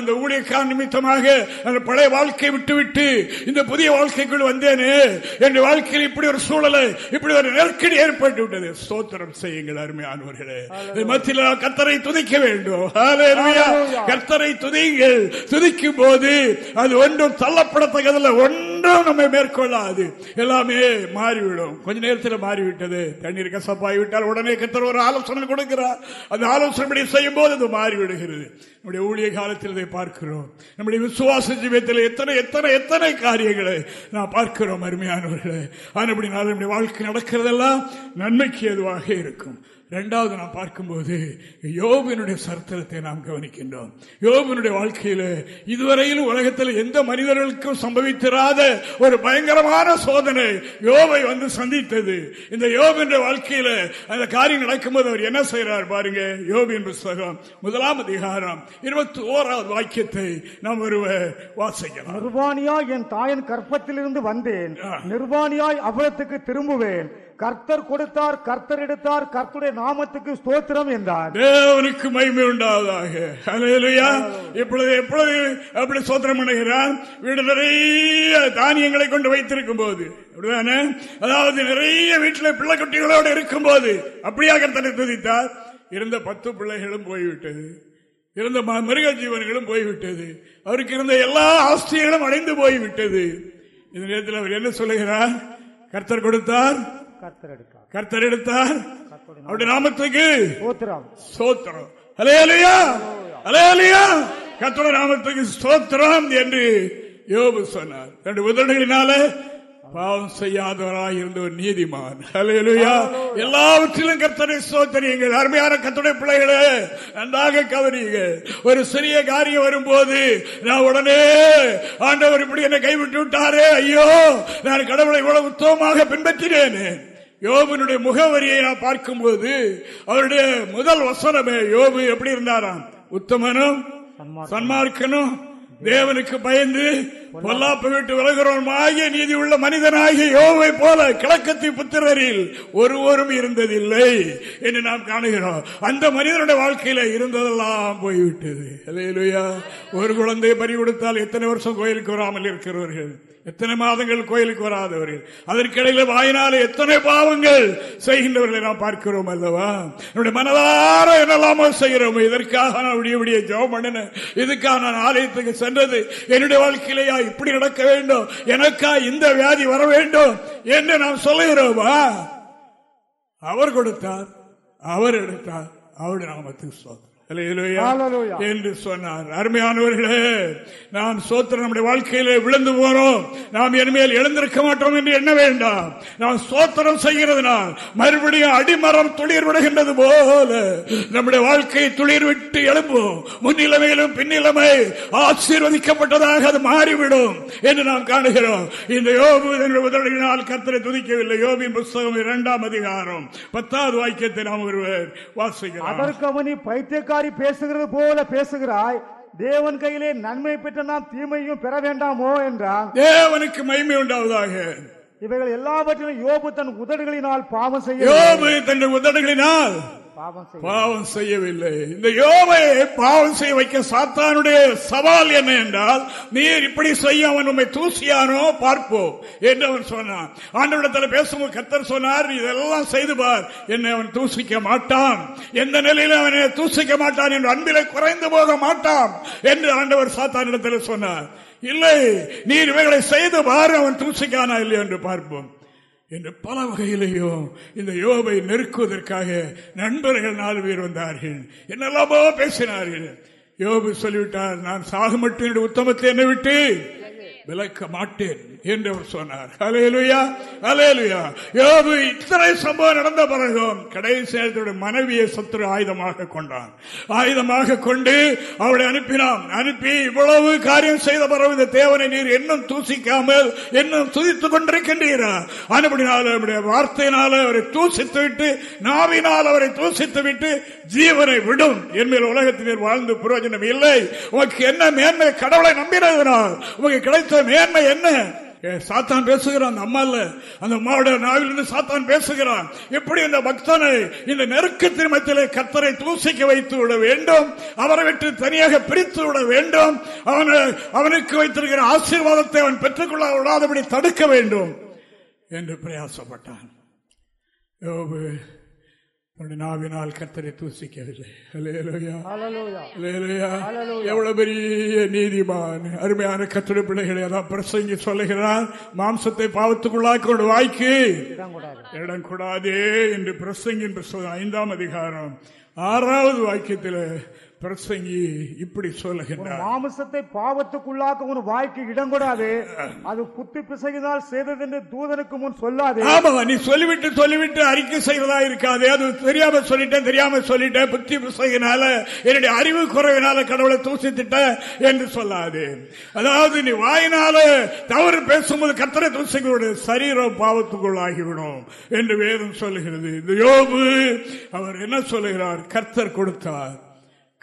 இந்த ஊழியக்கார நிமித்தமாக பழைய வாழ்க்கை விட்டுவிட்டு இந்த புதிய வாழ்க்கைக்குள் வந்தேனே என் வாழ்க்கையில் இப்படி ஒரு சூழலை இப்படி ஒரு நெருக்கடி ஏற்பட்டு விட்டது. சோத்திரம் செய்யுங்கள் அருமையானவர்களே மத்தியில் கத்தரை துதிக்க வேண்டும். கர்த்தரை துதிங்கள் துதிக்கும் போது அது ஒன்றும் தள்ளப்படத்தக்கதில்லை ஒன்றும் நம்ம மேற்கொள்ளாது. எல்லாமே மாறிவிடும். கொஞ்ச நேரத்தில் மாறிவிட்டது. தண்ணீர் கசப்பாகிவிட்டால் உடனே கத்தர் ஒரு ஆலோசனை கொடுக்கிறார். அந்த ஆலோசனை செய்யும் போது அது மாறிவிடுகிறது. நம்முடைய ஊழிய காலத்தில் இதை பார்க்கிறோம். நம்முடைய விசுவாச ஜீவியத்தில் எத்தனை எத்தனை எத்தனை காரியங்களை நான் பார்க்கிறோம் அருமையானவர்களை. ஆனால் நம்முடைய வாழ்க்கை நடக்கிறதெல்லாம் நன்மைக்கு எதுவாக இருக்கும். இரண்டாவது நாம் பார்க்கும்போது யோபினுடைய சரித்திரத்தை நாம் கவனிக்கின்றோம். யோபினுடைய வாழ்க்கையில் இதுவரையிலும் உலகத்தில் எந்த மனிதர்களுக்கும் சம்பவித்திராத ஒரு பயங்கரமான சோதனை யோபை வந்து சந்தித்தது. இந்த யோபின் வாழ்க்கையில் அந்த காரியம் நடக்கும்போது அவர் என்ன செய்யறார் பாருங்க யோபின் புஸ்தகம் முதலாம் அதிகாரம் இருபத்தி ஓராவது வாக்கியத்தை நாம் ஒருவர் வாசிக்கலாம். நிர்வாணியாய் என் தாயின் கற்பத்திலிருந்து வந்தேன். நிர்வாணியாய் அவலத்துக்கு திரும்புவேன். கர்த்தர் கொடுத்தார் கர்த்தர் எடுத்தார் கர்த்தருடைய நாமத்துக்கு ஸ்தோத்திரம் என்றார். தேவனுக்கு மகிமை உண்டாவதாக. இப்பொழுது எப்பொழுது அப்படி சோத்திரம் பண்ணுகிறார்? வீடு நிறைய தானியங்களை கொண்டு வைத்திருக்கும் போது அதாவது நிறைய வீட்டில் பிள்ளை குட்டிகளோடு இருக்கும் போது அப்படியா கர்த்தனை துதித்தார். இருந்த பத்து பிள்ளைகளும் போய்விட்டது. இருந்த மிருக ஜீவன்களும் போய்விட்டது. அவருக்கு இருந்த எல்லா ஆஸ்திகளும் அடைந்து போய்விட்டது. இந்த நேரத்தில் அவர் என்ன சொல்லுகிறார்? கர்த்தர் கொடுத்தார் கர்த்தர் எடுத்தார். அவருடைய நாமத்துக்கு சோத்திரம் அலையாலையா அலையாலையா கர்த்தர நாமத்துக்கு சோத்திரம் என்று யோபு சொன்னார். ரெண்டு உதடுகளினால பாவம் செய்யாதவராய் இருந்த ஒரு நீதிமான். அலையலுயா எல்லாவற்றிலும் கத்தனை சோத்தரியுங்கள் அருமையான கத்தனை பிள்ளைகளே நன்றாக கவனியுங்கள். ஒரு சிறிய காரியம் வரும்போது நான் உடனே ஆண்டவர் இப்படி என்னை கைவிட்டு விட்டாரே ஐயோ நான் கடவுளை இவ்வளவு உத்தமமாக பின்பற்றினேன். யோபனுடைய முகவரியை நான் பார்க்கும்போது அவருடைய முதல் வசனமே யோபு எப்படி இருந்தாராம்? உத்தமனும் சன்மார்க்கனும் தேவனுக்கு பயந்து பொல்லாப்பு. விட்டு விலகிறோமாகிய நீதி உள்ள மனிதனாகிய யோவை போல கிழக்கத்தி புத்திரரில் ஒருவரும் இருந்ததில்லை என்று நாம் காணுகிறோம். அந்த மனிதனுடைய வாழ்க்கையில இருந்ததெல்லாம் போய்விட்டது. ஒரு குழந்தையை பறி கொடுத்தால் எத்தனை வருஷம் கோயிலுக்கு வராமல் இருக்கிறவர்கள்? எத்தனை மாதங்கள் கோயிலுக்கு வராதவர்கள்? அதற்கிடையில் வாயினால எத்தனை பாவங்கள் செய்கின்றவர்களை நாம் பார்க்கிறோம் அல்லவா? என்னுடைய மனதார என்னெல்லாமோ செய்கிறோம். இதற்காக நான் விடிய விடிய ஜோம் பண்ணின இதுக்காக நான் ஆலயத்துக்கு சென்றது. என்னுடைய வாழ்க்கையிலேயா இப்படி நடக்க வேண்டும். எனக்கா இந்த வியாதி வர வேண்டும் என்று நாம் சொல்லுகிறோமா? அவர் கொடுத்தார் அவர் எடுத்தார் அவருடைய நாமத்துக்கு சொல்றார் என்று சொன்னார். அருமையானவர்களே நாம் சோத்திரம் நம்முடைய வாழ்க்கையில விழுந்து போறோம். நாம் என்மேல் எழுந்திருக்க மாட்டோம் என்று எண்ண வேண்டாம். நாம் சோத்திரம் செய்கிறதுனால் மறுபடியும் அடிமரம் துளிர் விடுகின்றது போல நம்முடைய வாழ்க்கை துளிர் விட்டு எழும்பும். முன்னிலைமையிலும் பின்னிலைமை ஆசீர்வதிக்கப்பட்டதாக அது மாறிவிடும் என்று நாம் காணுகிறோம். இந்த யோபு உதவினால் கத்தரை துதிக்கவில்லை. யோபின் புஸ்தகம் இரண்டாம் அதிகாரம் பத்தாவது வாக்கியத்தை நாம் ஒருவர் வாசிக்கிறோம். அதற்கு பைத்தியக்கார மாதிரி பேசுகிறது போல பேசுகிறாய். தேவன் கையிலே நன்மை பெற்ற நாம் தீமையும் பெற வேண்டாமோ என்றான். தேவனுக்கு மகிமை உண்டாவதாக. இவைகள் எல்லாவற்றிலும் யோபு தன் உதடுகளினால் பாவம் செய்ய யோபு தன் உதடுகளினால் பாவம் செய்யவில்லை. இந்த யோவை பாவம் செய்ய வைக்க சாத்தானுடைய சவால் என்ன என்றால் நீர் இப்படி செய்ய அவன் உண்மை தூசியானோ? பார்ப்போம் என்று அவன் சொன்னான். ஆண்டவிடத்தில் பேசும்போது கத்தர் சொன்னார் இதெல்லாம் செய்து பார். என்னை அவன் தூசிக்க மாட்டான். எந்த நிலையில அவனை தூசிக்க மாட்டான் என்று அன்பில குறைந்து போக மாட்டான் என்று ஆண்டவர் சாத்தானிடத்தில் சொன்னார். இல்லை நீர் இவைகளை செய்து பார். அவன் தூசிக்கானா இல்லை என்று பார்ப்போம். என்று பல வகையிலேயும் இந்த யோபை நெருக்குவதற்காக நண்பர்கள் நாலு பேர் வந்தார்கள். என்னெல்லாமோ பேசினார்கள். யோபு சொல்லிவிட்டார் நான் சாகு மட்டும் உத்தமத்தை என்ன விட்டு விளக்க மாட்டேன் என்று அவர் சொன்னார். அலையலுயா அலையலுயா யோபு இத்தனை சம்பவம் நடந்த பிறகும் கடைசி நேரத்துடைய மனைவியை சத்துரு ஆயுதமாக கொண்டான் ஆயுதமாக கொண்டு அவளை அனுப்பினான். அனுப்பி இவ்வளவு காரியம் செய்த பிறகு இந்த தேவனை நீர் இன்னும் தூசிக்காமல் இன்னும் துதித்துக் கொண்டிருக்கின்றீரா? அனுப்பினால அவருடைய வார்த்தையினால அவரை தூசித்து விட்டு நாவினால் அவரை தூசித்து விட்டு ஜீவனை விடும். என்பதில் உலகத்தினர் வாழ்ந்து பிரயோஜனம் இல்லை. உனக்கு என்ன மேன்மை கடவுளை நம்பினதுனால் உனக்கு கிடைத்த மேன்மை என்ன? ஏ, சாத்தான் பேசுகிறான் அந்த அம்மா இல்ல அந்த அம்மாவுடைய நாவிலிருந்து சாத்தான் பேசுகிறான். எப்படி இந்த பக்தனை இந்த நெருக்கத்தின் மத்தியிலே கத்தரை தூசிக்க வைத்து விட வேண்டும்? அவரை விட்டு தனியாக பிரித்து விட வேண்டும்? அவனை அவனுக்கு வைத்திருக்கிற ஆசீர்வாதத்தை அவன் பெற்றுக்கொள்ள விடாதபடி தடுக்க வேண்டும்? என்று பிரயாசப்பட்டான். யோபு தன்னுடைய நாவினால் கத்தரை தூசிக்கவில்லை. எவ்வளவு பெரிய நீதிமான் அருமையான கத்திர பிள்ளைகளை அதான் பிரசங்கி சொல்லுகிறார் மாம்சத்தை பாவத்துக்குள்ளாக்க வாய்க்கு. இடம் கூடாது என்று பிரசங்கின் ஐந்தாம் அதிகாரம் ஆறாவது வாக்கியத்தில் பிரசங்கி இப்படி சொல்லுகின்றார். மாமிசத்தை பாவத்துக்குள்ளாக்க உன் வாய்க்கு இடம் கூடாது. அது புத்தி பிசகினால் செய்ததென்று தூதனுக்கு முன் சொல்லாதே. ஆமா நீ சொல்லிவிட்டு சொல்லிவிட்டு அறிக்கை செய்வதா இருக்காது. அது தெரியாம சொல்லிட்டேன் தெரியாம சொல்லிட்டேன். புத்தி புஸ்தகினால என்னுடைய அறிவு குறைவினால கடவுளை தூசித்திட்ட என்று சொல்லாது. அதாவது நீ வாயினால தவறு பேசும்போது கத்தரை தூசிகளுடைய சரீரம் பாவத்துக்குள் ஆகிவிடும் என்று வேதம் சொல்லுகிறது. இந்த யோபு அவர் என்ன சொல்லுகிறார்? கர்த்தர் கொடுத்தார்.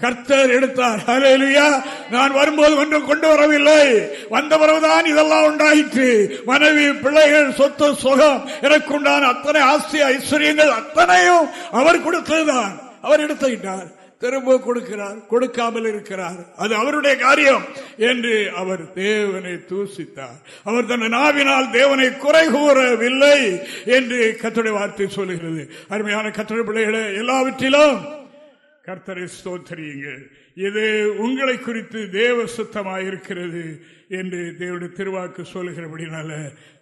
கர்த்தர் எடுத்தார். ஹalleluya. நான் வரும்போது ஒன்றும் கொண்டு வரவில்லை. வந்த பிறகுதான் இதெல்லாம் உண்டாயிற்று. மனைவி பிள்ளைகள் சொத்து சுகம் எனக்கு உண்டான அத்தனை ஆஸ்தி ஐஸ்வர்யங்கள் அத்தனையும் அவர் கொடுத்ததுதான். அவர் எடுத்துக்கிட்டார். திரும்ப கொடுக்கிறார். கொடுக்காமல் இருக்கிறார். அது அவருடைய காரியம் என்று அவர் தேவனை தூசித்தார். அவர் தன் நாவினால் தேவனை குறை கூறவில்லை என்று கத்துடைய வார்த்தை சொல்லுகிறது. அருமையான கத்துடைய பிள்ளைகளை எல்லாவற்றிலும் கர்த்தரை ஸ்தோத்திரியுங்கள் இது உங்களை குறித்து தேவ சுத்தமாயிருக்கிறது என்று தேவனுடைய திருவாக்கு சொல்லுகிறபடினால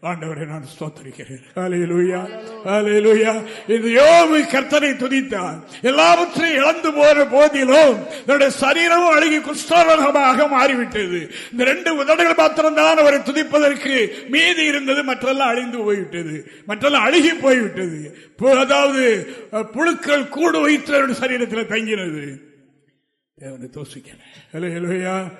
ஆண்டவரை நான் ஸ்தோத்தரிக்கிறேன். ஹalleluya இது யோபு கர்த்தனை துதித்தார். எல்லாவற்றையும் இழந்து போன போதிலும் தன்னுடைய சரீரமும் அழுகி குஷ்டரோகமாக மாறிவிட்டது. இந்த ரெண்டு உதடுகள் மாத்திரம்தான் அவரை துதிப்பதற்கு மீதி இருந்தது. மற்றெல்லாம் அழிந்து போய்விட்டது. மற்றெல்லாம் அழுகி போய்விட்டது. அதாவது புழுக்கள் கூடு வைத்து அவருடைய சரீரத்தில் தங்கினது. தேவனை தோசிக்கல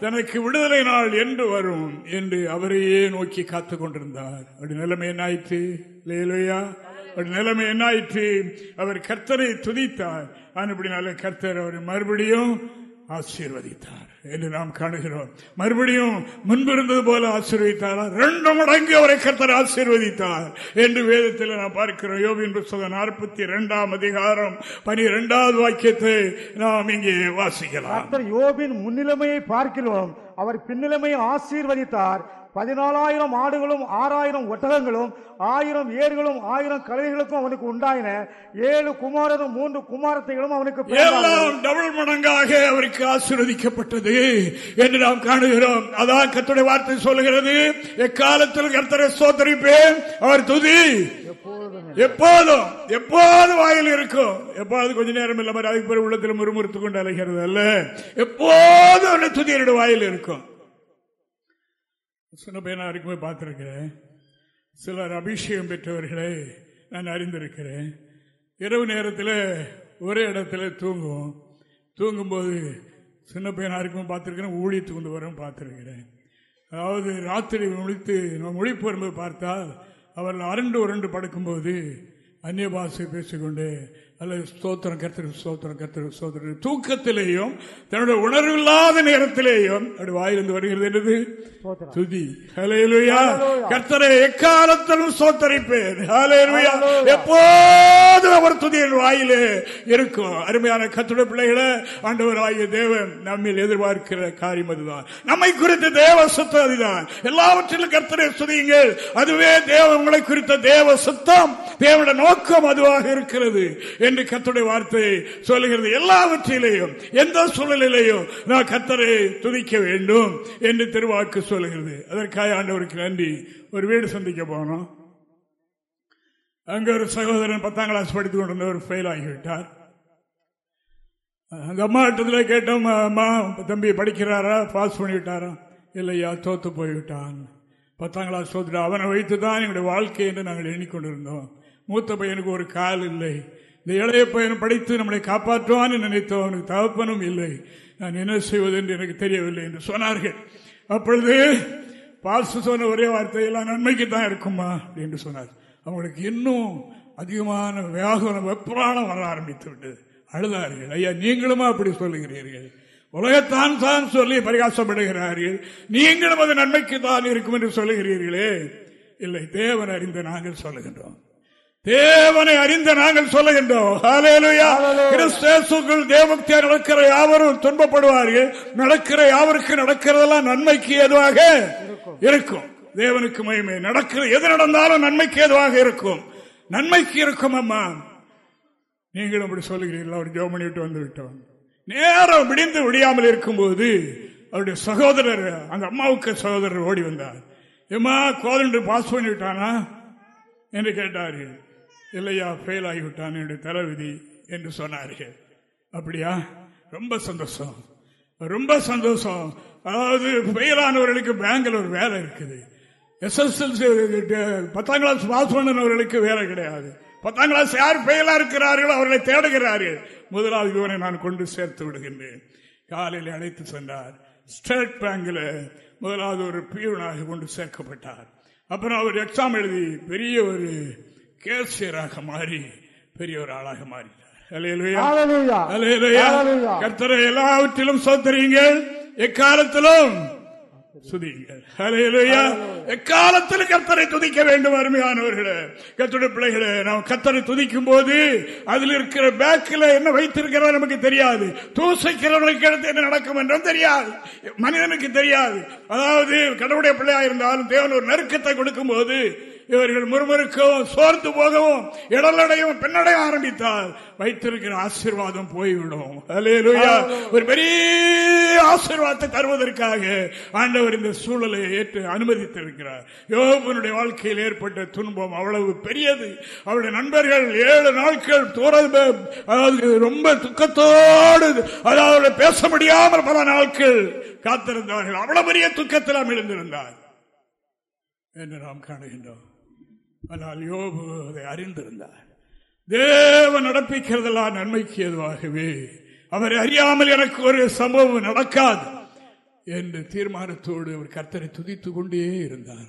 தனக்கு விடுதலை நாள் என்று வரும் என்று அவரையே நோக்கி காத்துக் கொண்டிருந்தார். அப்படி நிலைமை என்னாயிற்று லேலுயா அப்படி நிலைமை என்னாயிற்று அவர் கர்த்தரை துதித்தார். அப்படினால கர்த்தர் அவரை மறுபடியும் ஆசீர்வதித்தார். என்று நாம் காணுகிறோம். மறுபடியும் முன்பிருந்தது போல ஆசீர்வதித்தார்? ரெண்டு மடங்கு அவரை கர்த்தர் ஆசீர்வதித்தார் என்று வேதத்தில் நாம் பார்க்கிறோம். யோபின் புஸ்தகம் நாற்பத்தி இரண்டாம் அதிகாரம் பனிரெண்டாவது வாக்கியத்தை நாம் இங்கே வாசிக்கலாம். யோபின் முன்னிலைமையை பார்க்கிறோம். அவர் பின்னிலைமையை ஆசீர்வதித்தார். பதினாலாயிரம் ஆடுகளும் ஆறாயிரம் ஒட்டகங்களும் ஆயிரம் ஏர்களும் ஆயிரம் கழுதைகளுக்கும் அவனுக்கு உண்டாயின. ஏழு குமாரரும் மூன்று குமாரத்தைகளும் அவனுக்கு டபுள் மடங்காக அவருக்கு ஆசீர்வதிக்கப்பட்டது என்று நாம் காணுகிறோம். அதான் கர்த்தருடைய வார்த்தை சொல்லுகிறது. எக்காலத்தில் கர்த்தரை சோதரிப்பேன் அவர் துதி. எப்போதும் எப்போது வாயில் இருக்கும். எப்போது கொஞ்ச நேரம் இல்லாம அதுக்கு பிறகு உள்ளத்தில் முறுமுறுத்து கொண்டு அலைகிறது அல்ல. எப்போதும் அந்த துதி என்னுடைய வாயில் இருக்கும். சின்ன பையனாக இருக்கும்போது பார்த்துருக்கிறேன். சிலர் அபிஷேகம் பெற்றவர்களை நான் அறிந்திருக்கிறேன். இரவு நேரத்தில் ஒரே இடத்துல தூங்குவோம். தூங்கும்போது சின்ன பையனாக இருக்கும் பார்த்துருக்கிறேன் ஊழியத்துக்கு கொண்டு வரும் பார்த்துருக்கிறேன். அதாவது ராத்திரி முழித்து நம்ம முழிப்பு வரும்போது பார்த்தால் அவர்கள் அரண்டு உரண்டு படுக்கும்போது அந்நிய பாஷை பேசிக்கொண்டு அல்லது ஸ்தோத்திரம் கர்த்தர் ஸ்தோத்திரம் கர்த்தர் ஸ்தோத்திரம். தூக்கத்திலேயும் தன்னுடைய உணர்வில்லாத நேரத்திலேயும் அப்படி வாயிலிருந்து வருகிறது என்னது. துதி. ஹalleluya. கர்த்தரை எக்காலத்திலும் சோத்தரிப்பேன் ஹalleluya. எப்போதும் அவர் துதியின் வாயிலே இருக்கும். அருமையான கர்த்தருடைய பிள்ளைகளே ஆண்டவர் ஆகிய தேவன் நம்மில் எதிர்பார்க்கிற காரியம் அதுதான். நம்மை குறித்த தேவ சுத்தம் அதுதான். எல்லாவற்றிலும் கர்த்தரை சுதியுங்கள் அதுவே தேவ உங்களை குறித்த தேவ சுத்தம். தேவனுடைய நோக்கம் அதுவாக இருக்கிறது. என்று கத்துடைய வார்த்தை சொல்லுகிறது. எல்லாவற்றிலேயும் எந்த சூழலிலேயும் நான் கத்தரை துதிக்க வேண்டும் என்று திருவாக்கு சொல்லுகிறது. அதற்காக ஆண்டவருக்கு நன்றி. ஒரு வீடு சந்திக்க போனோம். அங்க ஒரு சகோதரன் பத்தாம் கிளாஸ் படித்துக் கொண்டிருந்தவர் ஃபெயில் ஆகிவிட்டார். அந்த அம்மா கிட்டத்தில் கேட்டோம் அம்மா தம்பி படிக்கிறாரா? பாஸ் பண்ணிவிட்டாரா இல்லையா தோத்து போய்விட்டான். பத்தாம் கிளாஸ் தோத்துட்டா அவனை வைத்து தான் எங்களுடைய வாழ்க்கை என்று நாங்கள் எண்ணிக்கொண்டிருந்தோம். மூத்த பையனுக்கு ஒரு கால் இல்லை. இந்த இளைய பையன் படித்து நம்மளை காப்பாற்றுவான்னு நினைத்தோம் அவனுக்கு தகப்பனும் இல்லை. நான் என்ன செய்வது என்று எனக்கு தெரியவில்லை என்று சொன்னார்கள். அப்பொழுது பாசு சொன்ன ஒரே வார்த்தையெல்லாம் நன்மைக்கு தான் இருக்குமா என்று சொன்னார். அவங்களுக்கு இன்னும் அதிகமான வியாகுலம் வெப்பராணம் வர ஆரம்பித்து விட்டது. அழுதார்கள். ஐயா நீங்களுமா அப்படி சொல்லுகிறீர்கள்? உலகத்தான் தான் சொல்லி பரிகாசப்படுகிறார்கள். நீங்களும் அது நன்மைக்கு தான் இருக்கும் என்று சொல்லுகிறீர்களே. இல்லை தேவன் அறிந்த நாங்கள் சொல்லுகின்றோம். தேவனை அறிந்த நாங்கள் சொல்லுகின்றோம் தேவக்தியா நடக்கிற யாவரும் துன்பப்படுவார்கள். நடக்கிற யாவருக்கு நடக்கிறதெல்லாம் நன்மைக்கு ஏதுவாக இருக்கும். தேவனுக்கு மயமே நடக்கிற எது நடந்தாலும் நன்மைக்கு ஏதுவாக இருக்கும். நன்மைக்கு இருக்கும் அம்மா. நீங்களும் அப்படி சொல்லுகிறீர்கள். அவர் ஜோமணி விட்டு வந்து விட்டோம் நேரம் விடிந்து விடியாமல் இருக்கும்போது அவருடைய சகோதரர் அந்த அம்மாவுக்கு சகோதரர் ஓடி வந்தார். எம்மா கோதண்டு பாஸ் பண்ணிவிட்டானா? என்று கேட்டார்கள். இல்லையா ஃபெயில் ஆகிவிட்டான் என்னுடைய தலைவிதி என்று சொன்னார்கள். அப்படியா? ரொம்ப சந்தோஷம். ரொம்ப சந்தோஷம். அதாவது ஃபெயிலானவர்களுக்கு பேங்கில் ஒரு வேலை இருக்குது. எஸ்எஸ்எல்சி பத்தாம் கிளாஸ் பாஸ் பண்ணினவர்களுக்கு வேலை கிடையாது. பத்தாம் கிளாஸ் யார் பெயலா இருக்கிறார்களோ அவர்களை தேடுகிறார்கள். முதலாவது இவனை நான் கொண்டு சேர்த்து விடுகின்றேன். காலையில் அழைத்து சென்றார். ஸ்டேட் பேங்கில் முதலாவது ஒரு பியூனாக கொண்டு சேர்க்கப்பட்டார். அப்புறம் அவர் எக்ஸாம் எழுதி பெரிய ஒரு கேசியராக மாறி பெரிய ஒரு ஆளாக மாறினார் கர்த்தரை எல்லாவற்றிலும் சோத்தறீங்கள் எக்காலத்திலும் எக்காலத்தில் கத்தரை துதிக்க வேண்டும் அருமையானவர்களே. கத்துடைய பிள்ளைகளே நாம் கத்தரை துதிக்கும் போது அதில் இருக்கிற பேக்கில் என்ன வைத்திருக்கிறது நமக்கு தெரியாது. தூசைக்கிறவர்களுக்கு எடுத்து என்ன நடக்கும் என்றும் தெரியாது. மனிதனுக்கு தெரியாது. அதாவது கடவுடைய பிள்ளையா இருந்தாலும் தேவன் ஒரு நெருக்கத்தை கொடுக்கும் போது இவர்கள் முறுமுறுக்கவும் சோர்ந்து போகவும் இடலடையும் பின்னடைய ஆரம்பித்தால் வைத்திருக்கிற ஆசீர்வாதம் போய்விடும். ஒரு பெரிய ஆசீர்வாதத்தை தருவதற்காக ஆண்டவர் இந்த சூழலை ஏற்று அனுமதித்திருக்கிறார். யோகனுடைய வாழ்க்கையில் ஏற்பட்ட துன்பம் அவ்வளவு பெரியது. அவருடைய நண்பர்கள் ஏழு நாட்கள் அதாவது ரொம்ப துக்கத்தோடு அதாவது பேச முடியாமல் பல நாட்கள் காத்திருந்தார்கள். அவ்வளவு பெரிய துக்கத்தில் அமிழ்ந்திருந்தார் என்று நாம் காணுகின்றோம். ஆனால் யோபு அதை அறிந்திருந்தார். தேவன் நடப்பிக்கிறதெல்லாம் நன்மைக்கு எதுவாகவே அவரை அறியாமல் எனக்கு ஒரு சம்பவம் நடக்காது என்று தீர்மானத்தோடு அவர் கர்த்தரை துதித்து கொண்டே இருந்தார்.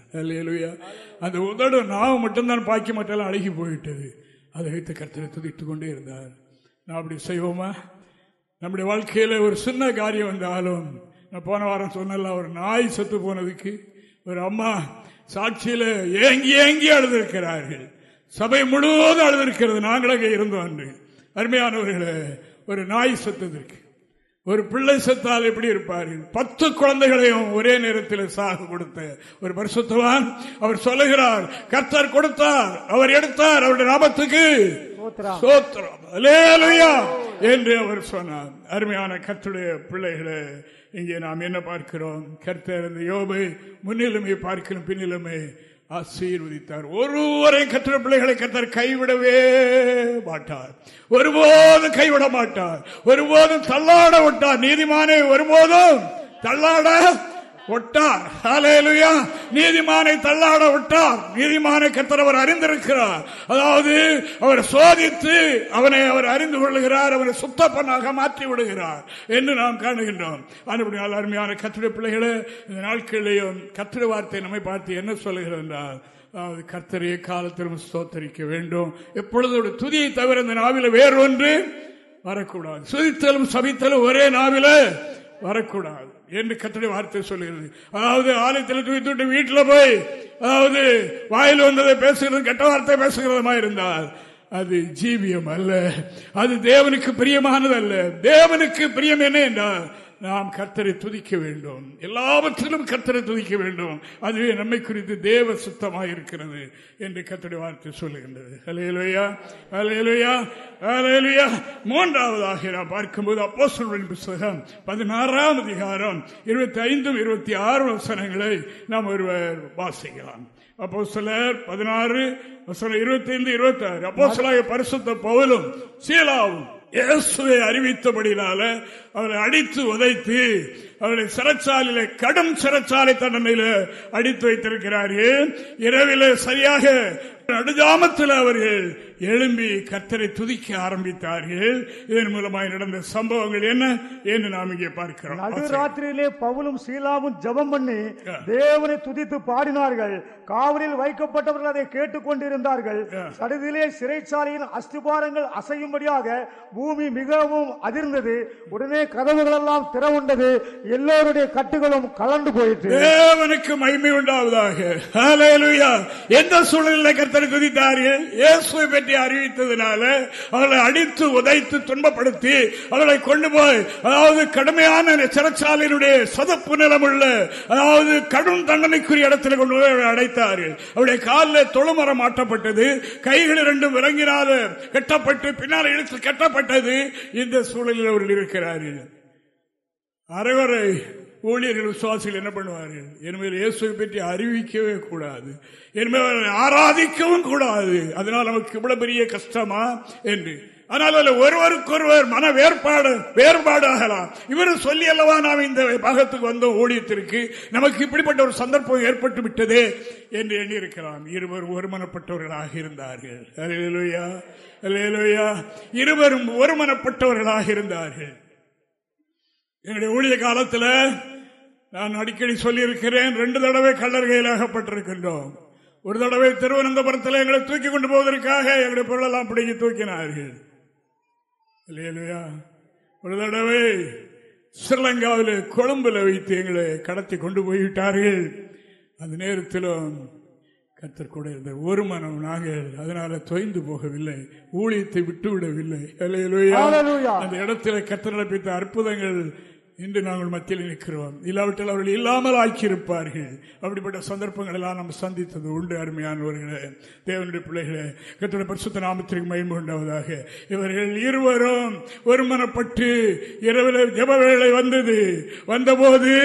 அந்த உதடு நாம் மட்டும்தான் பாக்கி மட்டும் அழகி போயிட்டது. அதை வைத்து கர்த்தரை துதித்து கொண்டே இருந்தார். நான் அப்படி செய்வோமா? நம்முடைய வாழ்க்கையில் ஒரு சின்ன காரியம் வந்தாலும் நான் போன வாரம் சொன்னல ஒரு நாய் செத்து போனதுக்கு ஒரு அம்மா சாட்சியில ஏங்கி ஏங்கி அழுதிருக்கிறார்கள். சபை முழுவதும் அழுதிருக்கிறது. நாங்களாக இருந்தோம் அன்று. அருமையானவர்களே ஒரு நாய் செத்ததற்கு. ஒரு பிள்ளை செத்தால் எப்படி இருப்பார்கள்? பத்து குழந்தைகளையும் ஒரே நேரத்தில் சாக கொடுத்த ஒரு பரிசுத்தவான் அவர் சொல்லுகிறார் கர்த்தர் கொடுத்தார் அவர் எடுத்தார் அவருடைய லாபத்துக்கு என்று அவர் சொன்னார். அருமையான கத்துடைய பிள்ளைகளை இங்கே நாம் என்ன பார்க்கிறோம்? கர்த்தர் இந்த யோபை முன்னிலுமே பார்க்கணும் பின்னிலுமே ஆசீர்வதித்தார். ஒருவரை கற்ற பிள்ளைகளை கத்தர் கைவிடவே மாட்டார். ஒருபோதும் கைவிட மாட்டார். ஒருபோதும் தள்ளாட விட்டார். நீதிமானே ஒருபோதும் தள்ளாட ஒட்டார். நீதிமானை தள்ளாட விட்டார் நீதிமானை கத்தர் அறிந்திருக்கிறார். அதாவது அவர் சோதித்து அவனை அவர் அறிந்து கொள்ளுகிறார். அவனை சுத்தப்பனாக மாற்றி விடுகிறார் என்று நாம் காணுகின்றோம். அதுபடியால் அருமையான கத்திர பிள்ளைகளே இந்த நாட்களிலேயும் கத்திர வார்த்தை நம்மை பார்த்து என்ன சொல்லுகிறது என்றால் அதாவது கர்த்தரைய காலத்திலும் ஸ்தோத்தரிக்க வேண்டும். எப்பொழுது துதியை தவிர இந்த நாவில வேறொன்று வரக்கூடாது. சுதித்தலும் சபித்தலும் ஒரே நாவில வரக்கூடாது. என்று கத்தடி வார்த்தை சொல்லுகிறது. அதாவது ஆலயத்தில் தூக்கிட்டு வீட்டில் போய் அதாவது வாயில் வந்ததை பேசுகிறது கெட்ட வார்த்தை பேசுகிறதுமா இருந்தால் அது ஜீவியம் அல்ல. அது தேவனுக்கு பிரியமானது அல்ல தேவனுக்கு பிரியம் என்ன என்றால் நாம் கர்த்தரை துதிக்க வேண்டும். எல்லாவற்றிலும் கர்த்தரை துதிக்க வேண்டும். அதுவே நம்மை குறித்து தேவ சுத்தமாக இருக்கிறது என்று கத்தடி வார்த்தை சொல்லுகின்றது. அலையலுயா அலையலுயா அலையலுயா மூன்றாவதாக நாம் பார்க்கும்போது அப்போ சொல்வன் புஸ்தகம் பதினாறாம் அதிகாரம் இருபத்தி ஐந்தும் இருபத்தி ஆறு வசனங்களை நாம் ஒருவர் வாசிக்கலாம். அப்போ சிலர் பதினாறு இருபத்தி ஐந்து இருபத்தி ஆறு அப்போ சில பரிசுத்த பவுலும் சீலாவும் இயேசுவை அறிவித்தபடினால அவரை அடித்து உதைத்து அவரை சிறைச்சாலையில கடும் சிறைச்சாலை தண்டனையில அடித்து வைத்திருக்கிறார்கள் இரவில சரியாக நடுஜாமத்தில் அவர்கள் எழும்பி கத்தரை துதிக்க ஆரம்பித்தார்கள். இதன் மூலமாக நடந்த சம்பவங்கள் என்ன என்று நாம் இங்கே பார்க்கிறோம். நடுராத்திரியிலே பவுலும் சீலாவும் ஜெபம் பண்ணி தேவனை துதித்து பாடினார்கள். காவலில் வைக்கப்பட்டவர்கள் அதை கேட்டுக் கொண்டிருந்தார்கள் சடுதிலே சிறைச்சாலையின் அஸ்திபாரங்கள் அசையும்படியாக பூமி மிகவும் அதிர்ந்தது. உடனே கதவுகள் எல்லாம் திறவுண்டது. எல்லோருடைய கட்டுகளும் கலண்டு போயிற்று. தேவனுக்கு மகிமை உண்டாவதாக. எந்த சூழலில் கத்தர் குதித்தார்கள் இயேசுவை பற்றி அறிவித்ததுனால அவர்களை அடித்து உதைத்து துன்பப்படுத்தி அவர்களை கொண்டு போய் அதாவது கடுமையான சிறைச்சாலையினுடைய சதப்பு நிலமுள்ள அதாவது கடும் தண்டனைக்குரிய இடத்துல கொண்டு போய் அவர்களை அடைத்தார்கள் அவருடைய காலில் தொழுமரம் மாட்டப்பட்டது கைகள் இரண்டும் விலங்கினால கட்டப்பட்டு பின்னால் இழுத்து கட்டப்பட்டது. இந்த சூழலில் அவர்கள் இருக்கிறார்கள். அரைவரை ஊழியர்கள் விசுவாசிகள் என்ன பண்ணுவார்கள்? என்மேல் இயேசுவை பற்றி அறிவிக்கவே கூடாது. என்மேல் ஆராதிக்கவும் கூடாது. அதனால் நமக்கு இவ்வளவு பெரிய கஷ்டமா? என்று. ஆனால் அதில் ஒருவருக்கொருவர் மன வேறுபாடு வேறுபாடாகலாம். இவரும் சொல்லி அல்லவா நாம் இந்த பாகத்துக்கு வந்தோம் ஊழியத்திற்கு. நமக்கு இப்படிப்பட்ட ஒரு சந்தர்ப்பம் ஏற்பட்டு விட்டதே என்று எண்ணியிருக்கலாம். இருவர் ஒருமனப்பட்டவர்களாக இருந்தார்கள். அல்லேலூயா அல்லேலூயா. இருவரும் ஒருமனப்பட்டவர்களாக இருந்தார்கள். என்னுடைய ஊழிய காலத்தில் நான் அடிக்கடி சொல்லியிருக்கிறேன் ரெண்டு தடவை கல்லறையில் அகப்பட்டிருக்கின்றோம் ஒரு தடவை திருவனந்தபுரத்தில் எங்களை தூக்கி கொண்டு போவதற்காக எங்களுடைய பொருளெல்லாம் பிடிங்கி தூக்கினார்கள். இல்லையா ஒரு தடவை ஸ்ரீலங்காவில் கொழும்புல வைத்து எங்களை கடத்தி கொண்டு போய்விட்டார்கள். அந்த நேரத்திலும் கத்தர் கூட இருந்த ஒரு மனம் நாங்கள் அதனால தொய்ந்து போகவில்லை ஊழியத்தை விட்டு விடவில்லை. அந்த இடத்துல கத்தர் நடப்பித்த அற்புதங்கள் இன்று நாங்கள் மத்தியில் நிற்கிறோம். இல்லாவிட்டால் அவர்கள் இல்லாமல் ஆக்கியிருப்பார்கள். அப்படிப்பட்ட சந்தர்ப்பங்கள் எல்லாம் நாம் சந்தித்தது உண்டு அருமையானவர்களே. தேவனுடைய பிள்ளைகளே கத்தோட பரிசுத்த நாமத்திற்கு மயம்பு உண்டாவதாக. இவர்கள் இருவரும் ஒருமனப்பட்டு இரவில் ஜப வேலை வந்தது. வந்தபோது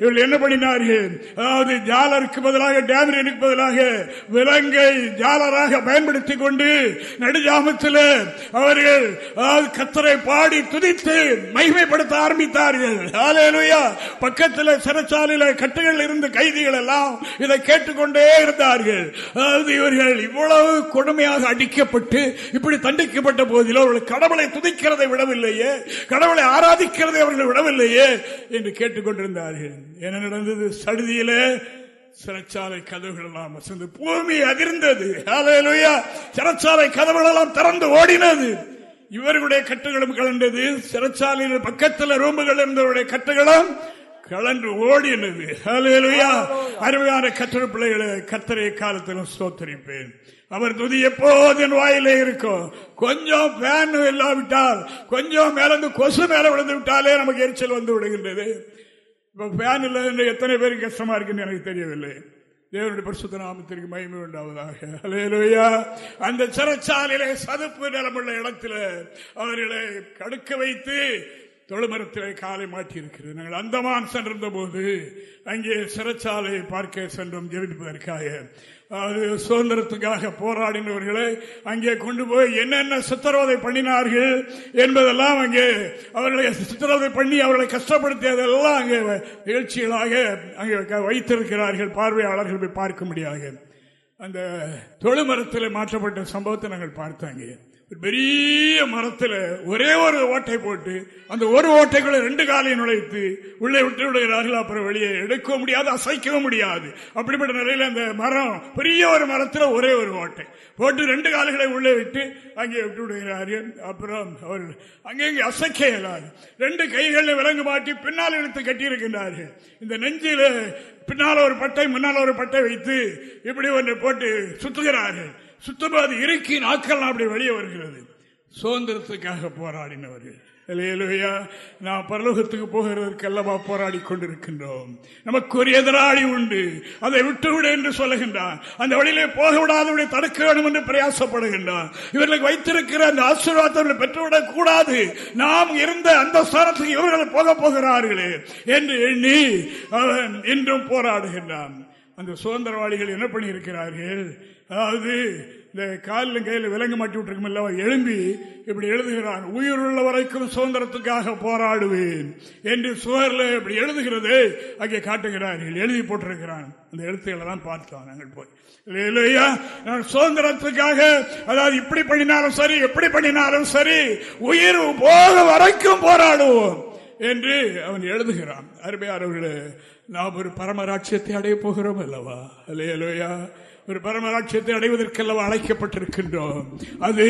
இவர்கள் என்ன பண்ணினார்கள்? அதாவது ஜாலருக்கு பதிலாக டேமரனுக்கு பதிலாக விலங்கை ஜாலராக பயன்படுத்திக் கொண்டு நடுஜாமத்தில் அவர்கள் அதாவது கத்தரை பாடி துதித்து மகிமைப்படுத்த ஆரம்பித்தார்கள். பக்கத்தில் சிறைச்சாலையில் கட்டுகள் இருந்த கைதிகள் எல்லாம் இதை கேட்டுக்கொண்டே இருந்தார்கள். அதாவது இவர்கள் இவ்வளவு கொடுமையாக அடிக்கப்பட்டு இப்படி தண்டிக்கப்பட்ட போதிலும் அவர்கள் கடவுளை துதிக்கிறதை விடவில்லையே கடவுளை ஆராதிக்கிறதை அவர்கள் விடவில்லையே என்று கேட்டுக்கொண்டிருந்தார்கள். என்ன நடந்தது? சடுதியிலே சிறைச்சாலை கதவுகள் எல்லாம் வசந்து பூமி அதிர்ந்தது. சிறைச்சாலை கதவுகள் எல்லாம் திறந்து ஓடினது. இவர்களுடைய கட்டுகளும் கலண்டது சிறைச்சாலையில் பக்கத்தில் ரூமுகள் இருந்தவருடைய கட்டுகளும் கலன்று ஓடினது. அருமையான கற்ற பிள்ளைகளை கத்தரை காலத்திலும் சோத்தரிப்பேன் அவர் துதி எப்போது என் வாயிலே இருக்கும் கொஞ்சம் ஃபேன் இல்லாவிட்டால் கொஞ்சம் மேலந்து கொசு மேல விழுந்து விட்டாலே நமக்கு எரிச்சல் வந்து விடுகின்றது. இப்ப ஃபேன் இல்லை எத்தனை பேருக்கு கஷ்டமா இருக்குன்னு எனக்கு தெரியவில்லை. தேவனுடைய பரிசுத்த நாமத்திற்கு மயமே உண்டாவதாக. ஹalleluya. அந்த சிறைச்சாலையிலே சதுப்பு நிலமுள்ள இடத்துல அவர்களை கடுக்க வைத்து தொழுமரத்திலே காலை மாட்டியிருக்கிறது. நாங்கள் அந்தமான் சென்றிருந்த போது அங்கே சிறைச்சாலை பார்க்க சென்றோம் ஜெபிப்பதற்காக. அது சுதந்திரத்துக்காக போராடினவர்களை அங்கே கொண்டு போய் என்னென்ன சித்திரவதை பண்ணினார்கள் என்பதெல்லாம் அங்கே அவர்களை சித்திரவதை பண்ணி அவர்களை கஷ்டப்படுத்தியதெல்லாம் அங்கே நிகழ்ச்சிகளாக அங்கே வைத்திருக்கிறார்கள் பார்வையாளர்கள் போய் பார்க்க முடியாது. அந்த தொழுமரத்தில் மாற்றப்பட்ட சம்பவத்தை நாங்கள் பார்த்தாங்க. பெரிய மரத்தில் ஒரே ஒரு ஓட்டை போட்டு அந்த ஒரு ஓட்டைக்குள்ள ரெண்டு காலையும் நுழைத்து உள்ளே விட்டு விடுகிறார்கள் அப்புறம் வெளியே எடுக்க முடியாது அசைக்கவும் முடியாது. அப்படிப்பட்ட நிலையில் அந்த மரம் பெரிய ஒரு மரத்தில் ஒரே ஒரு ஓட்டை. போட்டு ரெண்டு கால்களை உள்ளே விட்டு அங்கே விட்டு விடுகிறார்கள் அப்புறம் அவர் அங்கங்கே அசைக்க இயலாது. ரெண்டு கைகளில் விலங்கு மாட்டி பின்னால் இழுத்து கட்டியிருக்கின்றார்கள் இந்த நெஞ்சில் பின்னால் ஒரு பட்டை முன்னால் ஒரு பட்டை வைத்து இப்படி ஒன்று போட்டு சுத்துகிறார்கள். சுத்தபாது இறக்கி நாட்கள் அப்படி வெளியே வருகிறது. சுதந்திரத்துக்காக போராடினவர்கள். இல்லையா நாம் பரலோகத்துக்கு போகிறதற்கு அல்லவா போராடி கொண்டிருக்கின்றோம். நமக்கு ஒரு எதிராளி உண்டு. அதை விட்டுவிடு என்று சொல்லுகின்றான். அந்த வழியிலே போக விடாதவனை தடுக்க வேண்டும் என்று பிரயாசப்படுகின்றான். இவர்களுக்கு வைத்திருக்கிற அந்த ஆசீர்வாதத்தை பெற்றுவிடக் கூடாது. நாம் இருந்த அந்த ஸ்தானத்துக்கு இவர்கள் போக போகிறார்களே என்று எண்ணி அவன் இன்றும் போராடுகின்றான். அந்த சுதந்திரவாளிகள் என்ன பண்ணியிருக்கிறார்கள்? அதாவது இந்த காலில் கையில் விலங்கு மாட்டி விட்டுருக்கும் எழும்பி இப்படி எழுதுகிறான் உயிர் உள்ள வரைக்கும் சுதந்திரத்துக்காக போராடுவேன் என்று சுவரில் இப்படி எழுதுகிறது அங்கே காட்டுகிறார்கள் எழுதி போட்டிருக்கிறான். அந்த எழுத்துக்களை தான் பார்த்தோம் நாங்கள் போய். இல்லையா நான் சுதந்திரத்துக்காக அதாவது இப்படி பண்ணினாலும் சரி எப்படி பண்ணினாலும் சரி உயிர் போக வரைக்கும் போராடுவோம் என்று அவன் எழுதுகிறான். அருமையானவர்களே நாம் ஒரு பரமராட்சியத்தை அடைய போகிறோம் அல்லவா? இல்லையா ஒரு பரமராட்சியத்தை அடைவதற்கெல்லாம் அழைக்கப்பட்டிருக்கின்றோம். அது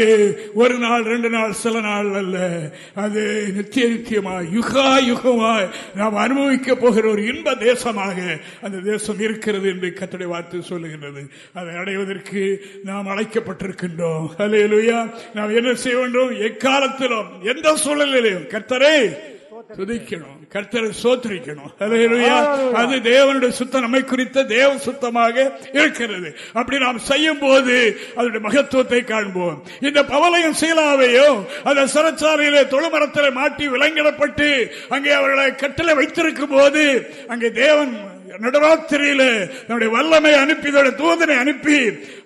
ஒரு நாள் ரெண்டு நாள் சில நாள் அல்ல. அது நித்திய நித்தியமாய் யுகா யுகமாய் நாம் அனுபவிக்க போகிற ஒரு இன்ப தேசமாக அந்த தேசம் இருக்கிறது என்று கத்தடை வார்த்தை சொல்லுகின்றது. அதை அடைவதற்கு நாம் அழைக்கப்பட்டிருக்கின்றோம். அலையலுயா நாம் என்ன செய்ய வேண்டும்? எக்காலத்திலும் எந்த சூழலிலும் கத்தரை துதிக்கணும். கர்த்தரை சோத்தரிக்கணும். அது தேவனுடைய சுத்தம் நம்மை குறித்த தேவ சுத்தமாக இருக்கிறது. அப்படி நாம் செய்யும் போது அதனுடைய மகத்துவத்தை காண்போம். இந்த பவலையும் சீலாவையும் அந்த சிறச்சாலையிலே தொழுமரத்தில் மாட்டி விலங்கிடப்பட்டு அங்கே அவர்களை கட்டளை வைத்திருக்கும் போது அங்கே தேவன் நடுராத்திரியில நம்முடைய வல்லமை அனுப்பி தூதனை அனுப்பி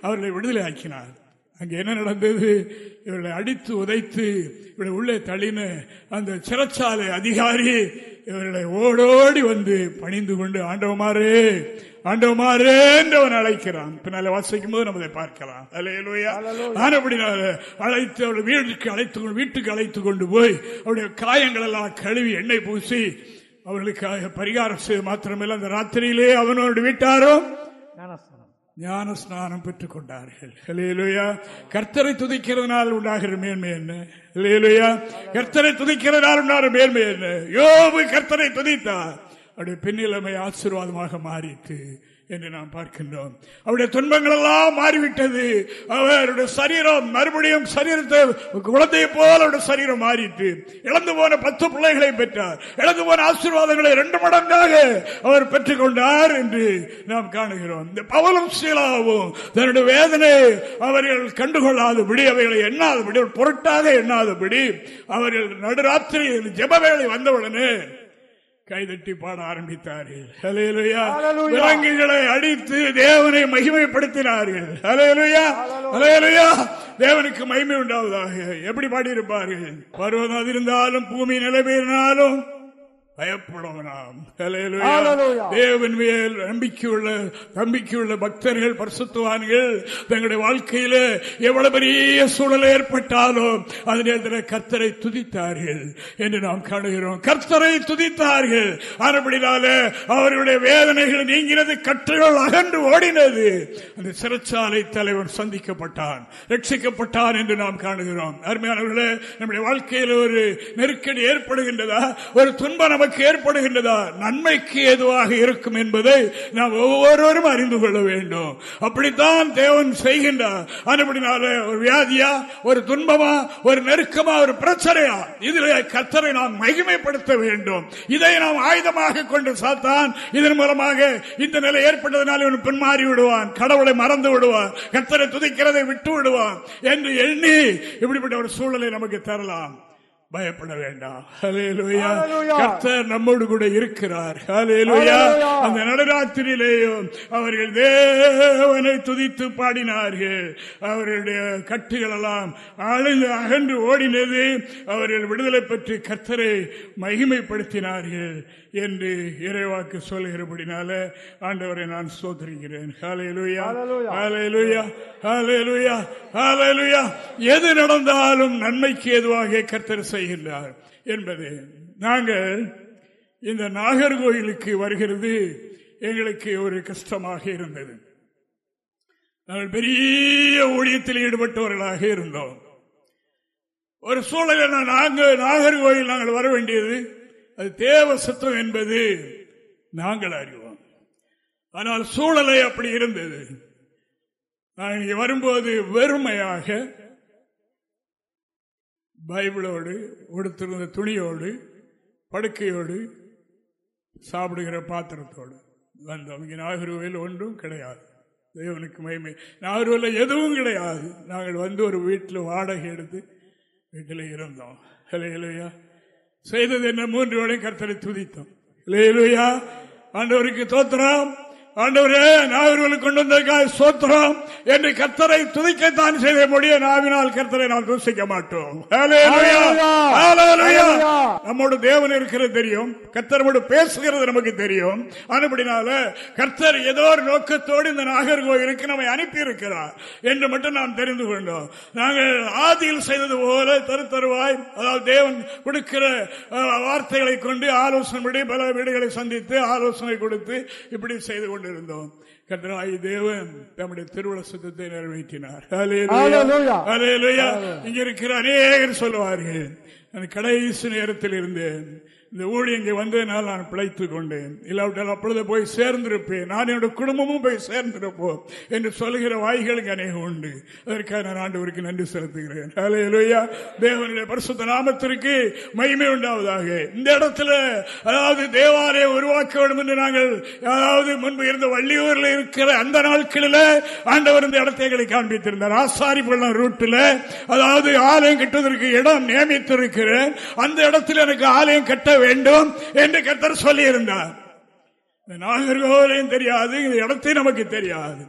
அவர்களை விடுதலை ஆக்கினார். அங்கே என்ன நடந்தது? இவர்களை அடித்து உதைத்து இவர்களை உள்ளே தள்ளின அந்த சிறச்சாலை அதிகாரி இவர்களை ஓடோடி வந்து பணிந்து கொண்டு ஆண்டவமாறு ஆண்டவமாறு என்று அவன் அழைக்கிறான். பின்னால வாசிக்கும் போது நம்ம பார்க்கலாம். ஆனப்படினால அழைத்து அவள் வீட்டுக்கு அழைத்து கொண்டு வீட்டுக்கு அழைத்து கொண்டு போய் அவருடைய காயங்கள் எல்லாம் கழுவி எண்ணெய் பூசி அவர்களுக்காக பரிகாரம் செய்து மாத்திரமில்லை. அந்த ராத்திரியிலே அவனோடு வீட்டாரும் ஞான ஸ்நானம் பெற்றுக் கொண்டார்கள் கர்த்தரை துதிக்கிறதுனால் உண்டாகிற மேன்மை என்ன? இல்லையா கர்த்தரை துதிக்கிறதுனால் உண்டாகிற மேன்மை என்ன? யோபு கர்த்தரை துதித்தார். அப்படி பெண்ணிலைமை ஆசீர்வாதமாக மாறிட்டு என்று நாம் பார்க்கின்றோம். அவருடைய துன்பங்கள் எல்லாம் மாறிவிட்டது. அவருடைய சரீரம் மறுபடியும் சரீரத்தை குழந்தையை போல அவருடைய சரீரம் மாறிட்டு இழந்து போன பத்து பிள்ளைகளை பெற்றார். இழந்து போன ஆசீர்வாதங்களை ரெண்டு மடங்காக அவர் பெற்றுக் கொண்டார் என்று நாம் காணுகிறோம். இந்த பவலும் சீலாவும் தன்னுடைய வேதனை அவர்கள் கண்டுகொள்ளாதபடி அவைகளை எண்ணாதபடி பொருட்டாக எண்ணாதபடி அவர்கள் நடுராத்திரி ஜெப வேலை வந்தவுடனே கைதட்டி பாட ஆரம்பித்தார்கள் விலங்குகளை அடித்து தேவனை மகிமைப்படுத்தினார்கள். தேவனுக்கு மகிமை உண்டாவதாக. எப்படி பாடியிருப்பார்கள்? பருவம் இருந்தாலும் பூமி நிலைமையினாலும் பயப்படும் நாம். தேவன் மேல் நம்பிக்கையுள்ள நம்பிக்கையுள்ள பக்தர்கள் பரிசுத்துவான்கள் தங்களுடைய வாழ்க்கையில எவ்வளவு பெரிய சூழல் ஏற்பட்டாலும் அதனை கர்த்தரை துதித்தார்கள் என்று நாம் காணுகிறோம். கர்த்தரை துதித்தார்கள். அதுபடினால அவர்களுடைய வேதனைகள் நீங்கிறது கட்டுகள் அகன்று ஓடினது. அந்த சிறைச்சாலை தலைவன் சந்திக்கப்பட்டான் ரட்சிக்கப்பட்டான் என்று நாம் காணுகிறோம். அருமையானவர்களே நம்முடைய வாழ்க்கையில் ஒரு நெருக்கடி ஏற்படுகின்றதா? ஒரு துன்பம் நமக்கு ஏற்படுகின்றதா? நன்மைக்கு ஏதுவாக இருக்கும் என்பதை நாம் ஒவ்வொருவரும் அறிந்து கொள்ள வேண்டும். அப்படித்தான் தேவன் செய்கின்றார். அதுபடினால ஒரு வியாதியா ஒரு துன்பமா ஒரு நெருக்கமா ஒரு பிரச்சனையா இதில் கத்தரை நாம் மகிமைப்படுத்த வேண்டும். இதை நாம் ஆயுதமாக கொண்டு சாத்தான் இதன் மூலமாக இந்த நிலை ஏற்பட்டதனால் இவன் பின்மாறி விடுவான் கடவுளை மறந்து விடுவான் கத்தரை துதிக்கிறதை விட்டு விடுவான் என்று எண்ணி இப்படிப்பட்ட ஒரு சூழலை நமக்கு தரலாம். பயப்பட வேண்டாம். கர்த்தர் நம்மோடு கூட இருக்கிறார். அந்த நடராத்திரியிலேயும் அவர்கள் தேவனை துதித்து பாடினார்கள். அவர்களுடைய கட்டுகள் எல்லாம் அழிந்து அகன்று ஓடினது அவர்கள் விடுதலை பற்றி கர்த்தரை மகிமைப்படுத்தினார்கள். என்று இறைவாக்கு சொல்கிறபடினால ஆண்டவரை நான் சோதரிக்கிறேன். எது நடந்தாலும் நன்மைக்கு எதுவாக கர்த்தர் செய்கின்றார் என்பது. நாங்கள் இந்த நாகர்கோயிலுக்கு வருகிறது எங்களுக்கு ஒரு கஷ்டமாக இருந்தது. நாங்கள் பெரிய ஊழியத்தில் ஈடுபட்டவர்களாக இருந்தோம். ஒரு சூழலில் நாங்கள் நாகர்கோயில் நாங்கள் வர வேண்டியது அது தேவ சத்தம் என்பது நாங்கள் அறிவோம். ஆனால் சூழலை அப்படி இருந்தது. நான் இங்கே வரும்போது வெறுமையாக பைபிளோடு உடுத்திருந்த துணியோடு படுக்கையோடு சாப்பிடுகிற பாத்திரத்தோடு வந்தோம். இங்கே நாகர்கோவில் ஒன்றும் கிடையாது. தேவனுக்கு மகிமை. நாகர்கோவில் எதுவும் கிடையாது. நாங்கள் வந்து ஒரு வீட்டில் வாடகை எடுத்து வீட்டில் இருந்தோம். இல்லையா செய்தது என்ன? மூன்று வேளையும் கர்த்தரை துதித்தோம். இல்லையா ஆண்டவருக்கு தோத்திரம் ஆண்டவரே நாகர்களுக்கு கொண்டு வந்ததுக்காக சோத்திரம் என்று கர்த்தரை துதிக்கத்தான் செய்த முடிய நாவினால் கர்த்தரை நாம் தூசிக்க மாட்டோம். நம்மோடு தேவன் இருக்கிறது தெரியும். கர்த்தரோடு பேசுகிறது நமக்கு தெரியும். அதுபடினால கர்த்தர் ஏதோ ஒரு நோக்கத்தோடு இந்த நாகர்கோவிலுக்கு நம்மை அனுப்பி இருக்கிறார் என்று மட்டும் நாம் தெரிந்து கொண்டோம். நாங்கள் ஆதியில் செய்தது போல தரு தருவாய் அதாவது தேவன் கொடுக்கிற வார்த்தைகளை கொண்டு ஆலோசனை பல வீடுகளை சந்தித்து ஆலோசனை கொடுத்து இப்படி செய்து கொண்டிருந்தோம். கர்த்தராய் தேவன் தம்முடைய திருவிழா சுத்தத்தை நிறைவேற்றினார். இங்க இருக்கிற அநேகர் சொல்லுவார்கள். நான் கடைசி நேரத்தில் இருந்தேன் இந்த ஊழியம் இங்கே வந்ததுனால் நான் பிழைத்துக் கொண்டேன். இல்லாவிட்டால் அப்பொழுது போய் சேர்ந்திருப்பேன். நான் என்னுடைய குடும்பமும் போய் சேர்ந்திருப்போம் என்று சொல்லுகிற வாய்களுக்கு அநேகம் உண்டு. அதற்காக நான் ஆண்டவருக்கு நன்றி செலுத்துகிறேன். ஹalleluya. தேவனுடைய பரிசுத்த நாமத்திற்கு மகிமை உண்டாவதாக. இந்த இடத்துல அதாவது தேவாலயம் உருவாக்க வேண்டும் என்று நாங்கள் அதாவது முன்பு இருந்த வள்ளியூரில் இருக்கிற அந்த நாட்களில் ஆண்டவர் இந்த இடத்தை எங்களை காண்பித்திருந்தார். ஆசாரி பள்ளம் ரூட்டில் அதாவது ஆலயம் கட்டுவதற்கு இடம் போகிறேன் அந்த இடத்தில் எனக்கு ஆலயம் கட்ட வேண்டும் என்று கத்தர் சொல்லியிருந்தார். இந்த நாகர்கோவிலையும் தெரியாது இந்த இடத்தையும் நமக்கு தெரியாது.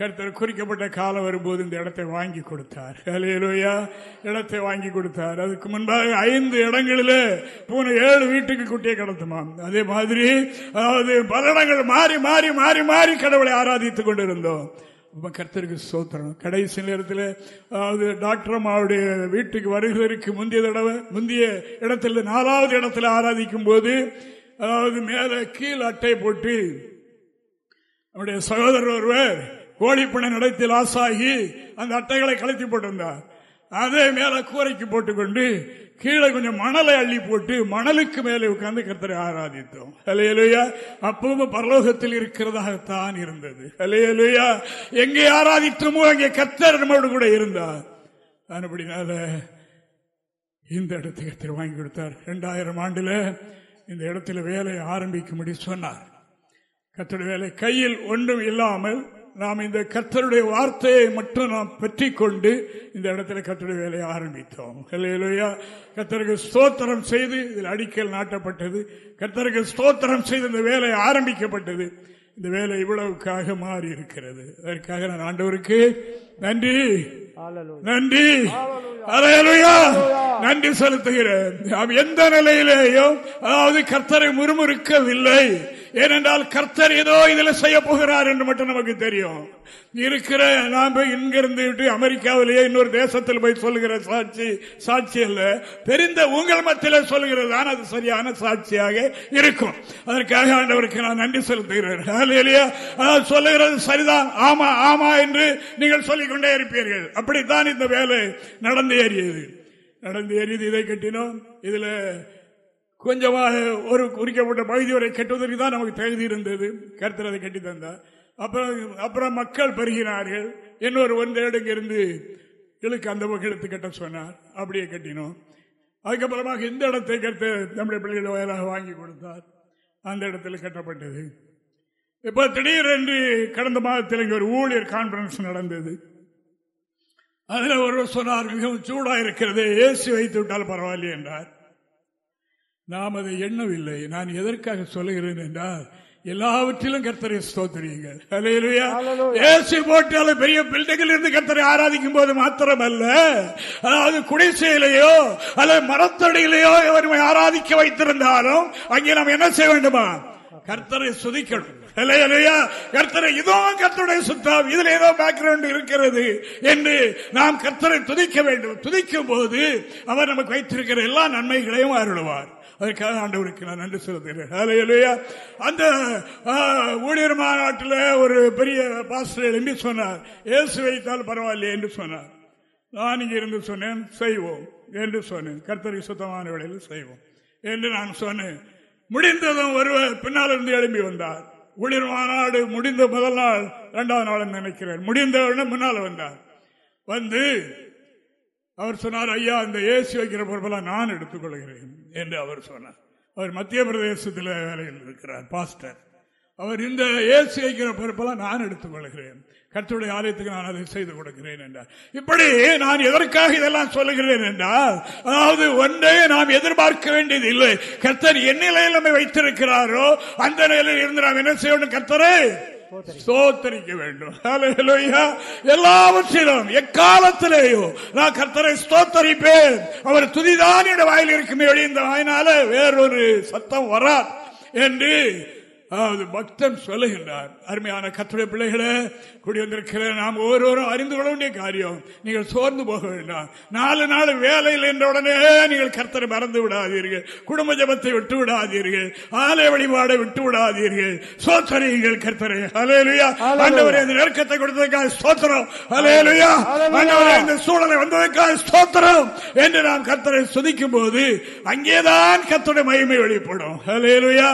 கருத்தர் குறிக்கப்பட்ட காலம் வரும்போது இந்த இடத்தை வாங்கி கொடுத்தார். ஹalleluya. இடத்தை வாங்கி கொடுத்தார். அதுக்கு முன்பாக ஐந்து இடங்களில் போன ஏழு வீட்டுக்கு குட்டியை கடத்துமாம். அதே மாதிரி அதாவது பல இடங்கள் மாறி மாறி மாறி மாறி கடவுளை ஆராதித்துக் கொண்டிருந்தோம். கர்த்தருக்கு சோத்திரம் கடைசி நேரத்தில் அதாவது டாக்டர் அவருடைய வீட்டுக்கு வருவதற்கு முந்தைய தடவை முந்தைய இடத்துல நாலாவது இடத்துல ஆராதிக்கும் போது அதாவது மேல கீழ் அட்டை போட்டு நம்முடைய சகோதரர் ஒருவர் கோழிப்பண்ணை லாஸ் ஆகி அந்த அட்டைகளை கலத்தி போட்டிருந்தார். அதே மேல கூரைக்கு போட்டுக்கொண்டு கீழே கொஞ்சம் மணலை அள்ளி போட்டு மணலுக்கு மேலே உட்கார்ந்து கர்த்தரை ஆராதித்தோம். அலையலுயா அப்பவும் பரலோகத்தில் இருக்கிறதாகத்தான் இருந்தது. அலையலுயா எங்கே ஆராதித்தோமோ அங்கே கர்த்தர் நம்மோடு கூட இருந்தார். அப்படினால இந்த இடத்தை கர்த்தர் வாங்கி கொடுத்தார். இரண்டாயிரம் ஆண்டுல இந்த இடத்துல வேலையை ஆரம்பிக்கும்படி சொன்னார். கத்தோட வேலை கையில் ஒன்றும் இல்லாமல் நாம் இந்த கர்த்தருடைய வார்த்தையை மட்டும் நாம் பற்றி கொண்டு இந்த இடத்துல கர்த்தருடைய வேலையை ஆரம்பித்தோம். ஹalleluya. கர்த்தருக்கு ஸ்தோத்திரம் செய்து இதில் அடிக்கல் நாட்டப்பட்டது. கர்த்தருக்கு ஸ்தோத்திரம் செய்து இந்த வேலை ஆரம்பிக்கப்பட்டது. இந்த வேலை இவ்வளவுக்காக மாறி இருக்கிறது அதற்காக நான் ஆண்டவருக்கு நன்றி. நன்றி. நன்றி செலுத்துகிறேன். நாம் எந்த நிலையிலேயும் அதாவது கர்த்தரை முறுமுறுக்கவில்லை. ஏனென்றால் கர்த்தர் ஏதோ இதில் செய்ய போகிறார் என்று மட்டும் நமக்கு தெரியும். இருக்கிற நாம் போய் இங்கிருந்து விட்டு அமெரிக்காவிலேயே இன்னொரு தேசத்தில் போய் சொல்லுகிற சாட்சி சாட்சி அல்ல. தெரிந்த உங்கள் மத்தியில் சொல்லுகிறது தான் அது சரியான சாட்சியாக இருக்கும். அதற்காக ஆண்டவருக்கு நான் நன்றி செலுத்துகிறேன். அதாவது சொல்லுகிறது சரிதான். ஆமா ஆமா என்று நீங்கள் சொல்லிக் கொண்டே இருப்பீர்கள். அப்படித்தான் இந்த வேலை நடந்து ஏறியது. நடந்து ஏறியது இதை கட்டினோம். இதுல கொஞ்சமாக ஒரு குறிக்கப்பட்ட பகுதி வரை கட்டுவதற்கு தான் நமக்கு தகுதி இருந்தது. கருத்தர் அதை கட்டி தந்தார். அப்புறம் அப்புறம் மக்கள் பெருகினார்கள். இன்னொரு ஒன்றேடு இருந்து இழுக்கு அந்த பக்கம் கட்ட சொன்னார். அப்படியே கட்டினோம். அதுக்கப்புறமாக இந்த இடத்தை கருத்து நம்முடைய பிள்ளைகள் வயலாக வாங்கி கொடுத்தார். அந்த இடத்துல கட்டப்பட்டது. இப்போ திடீரென்று கடந்த மாதத்தில் இங்கே ஒரு ஊழியர் கான்பரன்ஸ் நடந்தது. அதில் ஒருவர் சொன்னார் மிகவும் சூடாக இருக்கிறது. ஏசி வைத்து விட்டால் பரவாயில்லை என்றார். நாம் அதை எண்ணவில்லை. நான் எதற்காக சொல்லுகிறேன் என்றால் எல்லாவற்றிலும் கர்த்தரை ஸ்தோத்திரியுங்கள். ஏசி போட்டால பெரிய பில்டிங்கில் இருந்து கர்த்தரை ஆராதிக்கும் போது மாத்திரமல்ல. அதாவது குடிசையிலேயோ அல்லது மரத்தடியிலேயோ அவரை ஆராதிக்க வைத்திருந்தாலும் அங்கே நாம் என்ன செய்ய வேண்டுமா? கர்த்தரை சுதிக்கணும். கர்த்தரை இதோ கர்த்தருடைய சுத்தம் இதுல ஏதோ பேக்ரவுண்ட் இருக்கிறது என்று நாம் கர்த்தரை துதிக்க வேண்டும். துதிக்கும் போது அவர் நமக்கு வைத்திருக்கிற எல்லா நன்மைகளையும் அருளுவார். அதற்காக ஆண்டவருக்கு நான் நன்றி செலுத்துகிறேன் அந்த ஊழியர் மாநாட்டில் ஒரு பெரிய பாஸ்டர் எழும்பி சொன்னார். இயேசு வைத்தால் பரவாயில்லையே என்று சொன்னார். நான் இங்கே இருந்து சொன்னேன் செய்வோம் என்று சொன்னேன். கர்த்தருக்கு சுத்தமான வேலையில் செய்வோம் என்று நான் சொன்னேன். முடிந்ததும் ஒருவர் பின்னால் இருந்து எழும்பி வந்தார். ஊழியர் மாநாடு முடிந்த முதல் நாள் இரண்டாவது நாள் நினைக்கிறேன். முடிந்த உடனே முன்னால் வந்தார். வந்து அவர் சொன்னார் ஐயா இந்த ஏசி வைக்கிற பொறுப்பெல்லாம் நான் எடுத்துக்கொள்கிறேன் என்று அவர் சொன்னார். அவர் மத்திய பிரதேசத்தில் வேலையில் இருக்கிறார் பாஸ்டர். அவர் இந்த ஏசி வைக்கிற பொறுப்பெல்லாம் நான் எடுத்துக்கொள்கிறேன். கர்த்தருடைய ஆலயத்துக்கு நான் அதை செய்து கொடுக்கிறேன் என்றார். இப்படி நான் எதற்காக இதெல்லாம் சொல்லுகிறேன் என்றால் அதாவது ஒன்றே நாம் எதிர்பார்க்க வேண்டியது இல்லை. கர்த்தர் என் நிலையில் நம்மை வைத்திருக்கிறாரோ அந்த நிலையில் இருந்து நாம் என்ன செய்யணும் கர்த்தரை? ஸ்தோத்தரிக்க வேண்டும். எல்லாவற்றிலும் எக்காலத்திலேயோ நான் கர்த்தரை ஸ்தோத்தரிப்பேன். அவர் துதிதான் என் வாயில் இருக்குமே ஒழிய இந்த வாயினால வேறொரு சத்தம் வராது. என்று பக்தன் சொல்லுகின்றார் அருமையான கத்துடைய பிள்ளைகளே கூடி வந்திருக்கிற நாம் ஒவ்வொருவரும் அறிந்து கொள்ள வேண்டிய காரியம் நீங்கள் சோர்ந்து போக வேண்டாம். நாலு நாள் வேலையில் என்ற உடனே நீங்கள் கர்த்தரை மறந்து விடாதீர்கள். குடும்ப ஜபத்தை விட்டு விடாதீர்கள். ஆலய வழிபாடை விட்டு விடாதீர்கள். சோத்தரியுங்கள் கர்த்தரை. அலேலுயா ஆண்டவரே இந்த நெருக்கத்தை கொடுத்ததற்காக ஸ்தோத்திரம். அலேலுயா ஆண்டவரே இந்த சூழலை வந்ததற்காக ஸ்தோத்திரம் என்று நாம் கர்த்தரை சுதிக்கும் போது அங்கேதான் கர்த்தருடைய மகிமை வெளிப்படும். அலேலுயா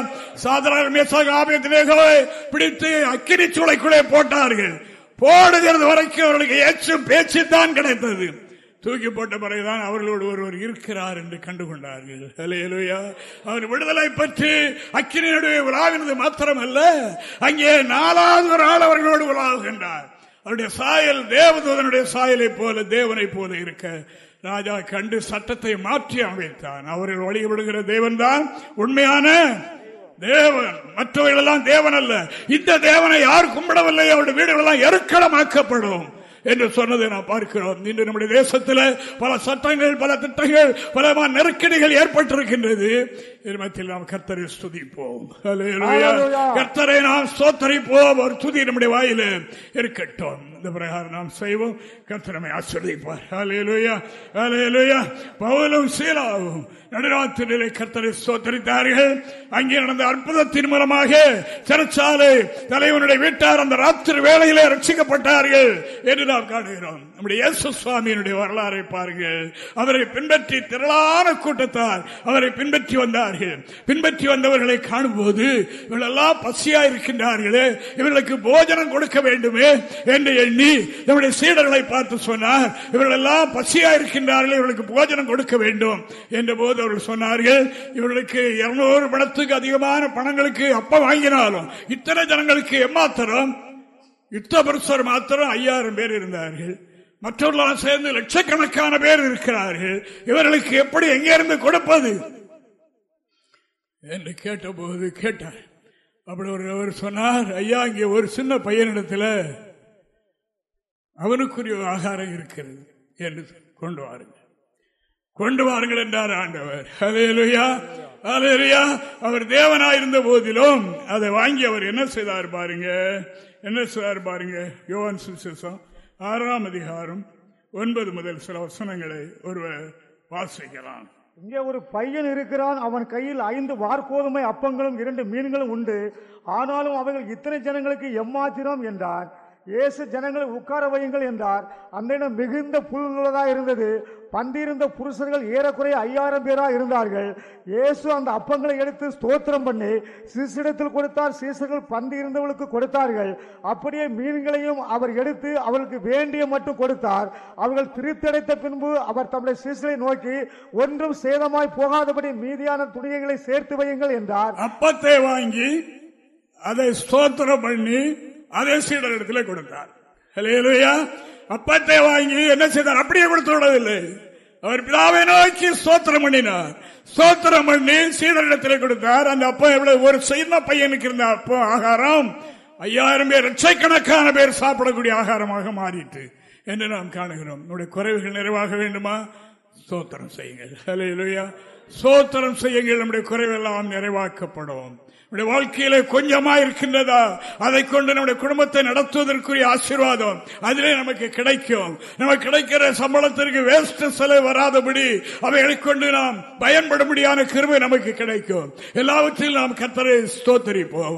சாதாரண ஆபியத்திலேகளை பிடித்து அக்கினி சூளைக்குள்ளே போட்டார்கள். போடுகிறது வரைக்கும் அவர்களுக்கு ஏச்சும் பேச்சு தான் கிடைத்தது. தூக்கி போட்ட பிறகுதான் அவர்களோடு ஒருவர் இருக்கிறார் என்று கண்டுகொண்டார்கள். ஹalleluya. அவர் விடுதலை பற்றி அக்கினியுடைய நடுவே உலாவினது மாத்திரமல்ல அங்கே நாலாவது ஒரு ஆள் அவர்களோடு உலாவுகின்றார். அவருடைய சாயல் தேவதூதனுடைய சாயலை போல தேவனை போல இருக்க. ராஜா கண்டு சட்டத்தை மாற்றி அமைத்தான். அவர்கள் வழிபடுகிற தேவன்தான். உண்மையான தேவன் மற்றவர்கள் எல்லாம் தேவன் அல்ல. இந்த தேவனை யார் கும்பிடவில்லை அவருடைய வீடுகள் எல்லாம் எருக்களமாக்கப்படும் என்று சொன்னதை நாம் பார்க்கிறோம். இன்று நம்முடைய தேசத்தில் பல சட்டங்கள் பல திட்டங்கள் பல நெருக்கடிகள் ஏற்பட்டிருக்கின்றது. மத்தியில் நாம் கர்த்தரை ஸ்துதிப்போம். கர்த்தரை நாம் ஸ்தோத்தரிப்போம். ஒரு துதி நம்முடைய வாயில இருக்கட்டும். இந்த பிரகாரம் நாம் செய்வோம். கர்த்தரமை ஆசிர்வதிப்பார். பவுலும் சீலாவும் நடுராத்திரியிலே கர்த்தரை ஸ்தோத்தரித்தார்கள். அங்கே நடந்த அற்புதத்தின் மூலமாக சிறைச்சாலை தலைவனுடைய வீட்டார் அந்த ராத்திரி வேளையிலே ரட்சிக்கப்பட்டார்கள் என்று நாம் காணுகிறோம் நம்முடைய இயேசு சுவாமியினுடைய வரலாறை பாருங்கள். அவரை பின்பற்றி திரளான கூட்டத்தார் அவரை பின்பற்றி வந்தார்கள். பின்பற்றி வந்தவர்களை காணும்போது போது இவர்களெல்லாம் பசியா இருக்கின்றார்களே இவர்களுக்கு போஜனம் கொடுக்க வேண்டுமே என்று எண்ணி நம்முடைய சீடர்களை பார்த்து சொன்னார். இவர்களெல்லாம் பசியா இருக்கின்றார்கள் இவர்களுக்கு போஜனம் கொடுக்க வேண்டும் என்ற போது அவர்கள் சொன்னார்கள் இவர்களுக்கு இருநூறு பணத்துக்கு அதிகமான பணங்களுக்கு அப்ப வாங்கினாலும் இத்தனை ஜனங்களுக்கு எம்மாத்திரம் யுத்தபருஷர் மாத்திரம் ஐயாயிரம் பேர் இருந்தார்கள். மற்றவர்களால் சேர்ந்து லட்சக்கணக்கான பேர் இருக்கிறார்கள். இவர்களுக்கு எப்படி எங்கிருந்து கொடுப்பது? என்று கேட்டபோது கேட்டார். அப்படி ஒரு அவர் சொன்னார் ஐயா இங்கே ஒரு சின்ன பையனிடத்தில் அவனுக்குரிய ஆகாரம் இருக்கிறது. என்று கொண்டு வாருங்கள் கொண்டு வாருங்கள் என்றார் ஆண்டவர். அலேலுயா அலேலுயா அவர் தேவனாயிருந்த போதிலும் அதை வாங்கி அவர் என்ன செய்தார் பாருங்க. என்ன சார் பாருங்க? யோவான் சுசேஷம் ஆறாம் அதிகாரம் ஒன்பது முதல் சில வசனங்களை ஒருவர் வாசிக்கலாம். இங்கே ஒரு பையன் இருக்கிறான். அவன் கையில் ஐந்து வார்கோதுமை அப்பங்களும் இரண்டு மீன்களும் உண்டு. ஆனாலும் அவைகள் இத்தனை ஜனங்களுக்கு எம்மாத்திரம் என்றார். இயேசு ஜனங்களை உட்கார வையுங்கள் என்றார். அந்த இடம் மிகுந்த புல்லுள்ளதாக இருந்தது. பந்திருந்த புருஷர்கள் ஏறக்குறைய ஐயாயிரம் பேராக இருந்தார்கள். இயேசு அந்த அப்பங்களை எடுத்து ஸ்தோத்திரம் பண்ணி சிசிடத்தில் கொடுத்தார் சீசர்கள் பந்தியிருந்தவர்களுக்கு கொடுத்தார்கள். அப்படியே மீன்களையும் அவர் எடுத்து அவர்களுக்கு வேண்டிய மட்டும் கொடுத்தார். அவர்கள் திருத்தடைத்த பின்பு அவர் தம்முடைய சீசரை நோக்கி ஒன்றும் சேதமாய் போகாதபடி மீதியான துணிகளை சேர்த்து வையுங்கள் என்றார். அப்பத்தை வாங்கி அதை ஸ்தோத்திரம் பண்ணி அதே சீடர் இடத்துல கொடுத்தார். அப்பத்தை வாங்கி என்ன செய்தார்? அப்படியே கொடுத்து விடவில்லை. அவர் பிதாவை நோக்கி சோத்திரம் பண்ணினார். சோத்திரம் பண்ணி சீடரிடத்தில் கொடுத்தார். அந்த அப்பம் எவ்வளவு ஒரு சின்ன பையனுக்கு இருந்த அப்போ ஆகாரம். ஐயாயிரம் பேர் லட்சக்கணக்கான பேர் சாப்பிடக்கூடிய ஆகாரமாக மாறிட்டு என்று நாம் காணுகிறோம். நம்முடைய குறைவுகள் நிறைவாக வேண்டுமா? சோத்திரம் செய்யுங்கள். சோத்திரம் செய்யுங்கள். நம்முடைய குறைவெல்லாம் நிறைவாக்கப்படும். நம்முடைய வாழ்க்கையில கொஞ்சமா இருக்கின்றதா அதை கொண்டு நம்முடைய குடும்பத்தை நடத்துவதற்குரிய ஆசீர்வாதம் அதிலே நமக்கு கிடைக்கும். நமக்கு கிடைக்கிற சம்பளத்திற்கு வேஸ்ட் செலவு வராதபடி அவைகளை கொண்டு நாம் பயன்படும்படியான கிருமை நமக்கு கிடைக்கும். எல்லாவற்றிலும் நாம் கத்தரை ஸ்தோத்தரிப்போம்.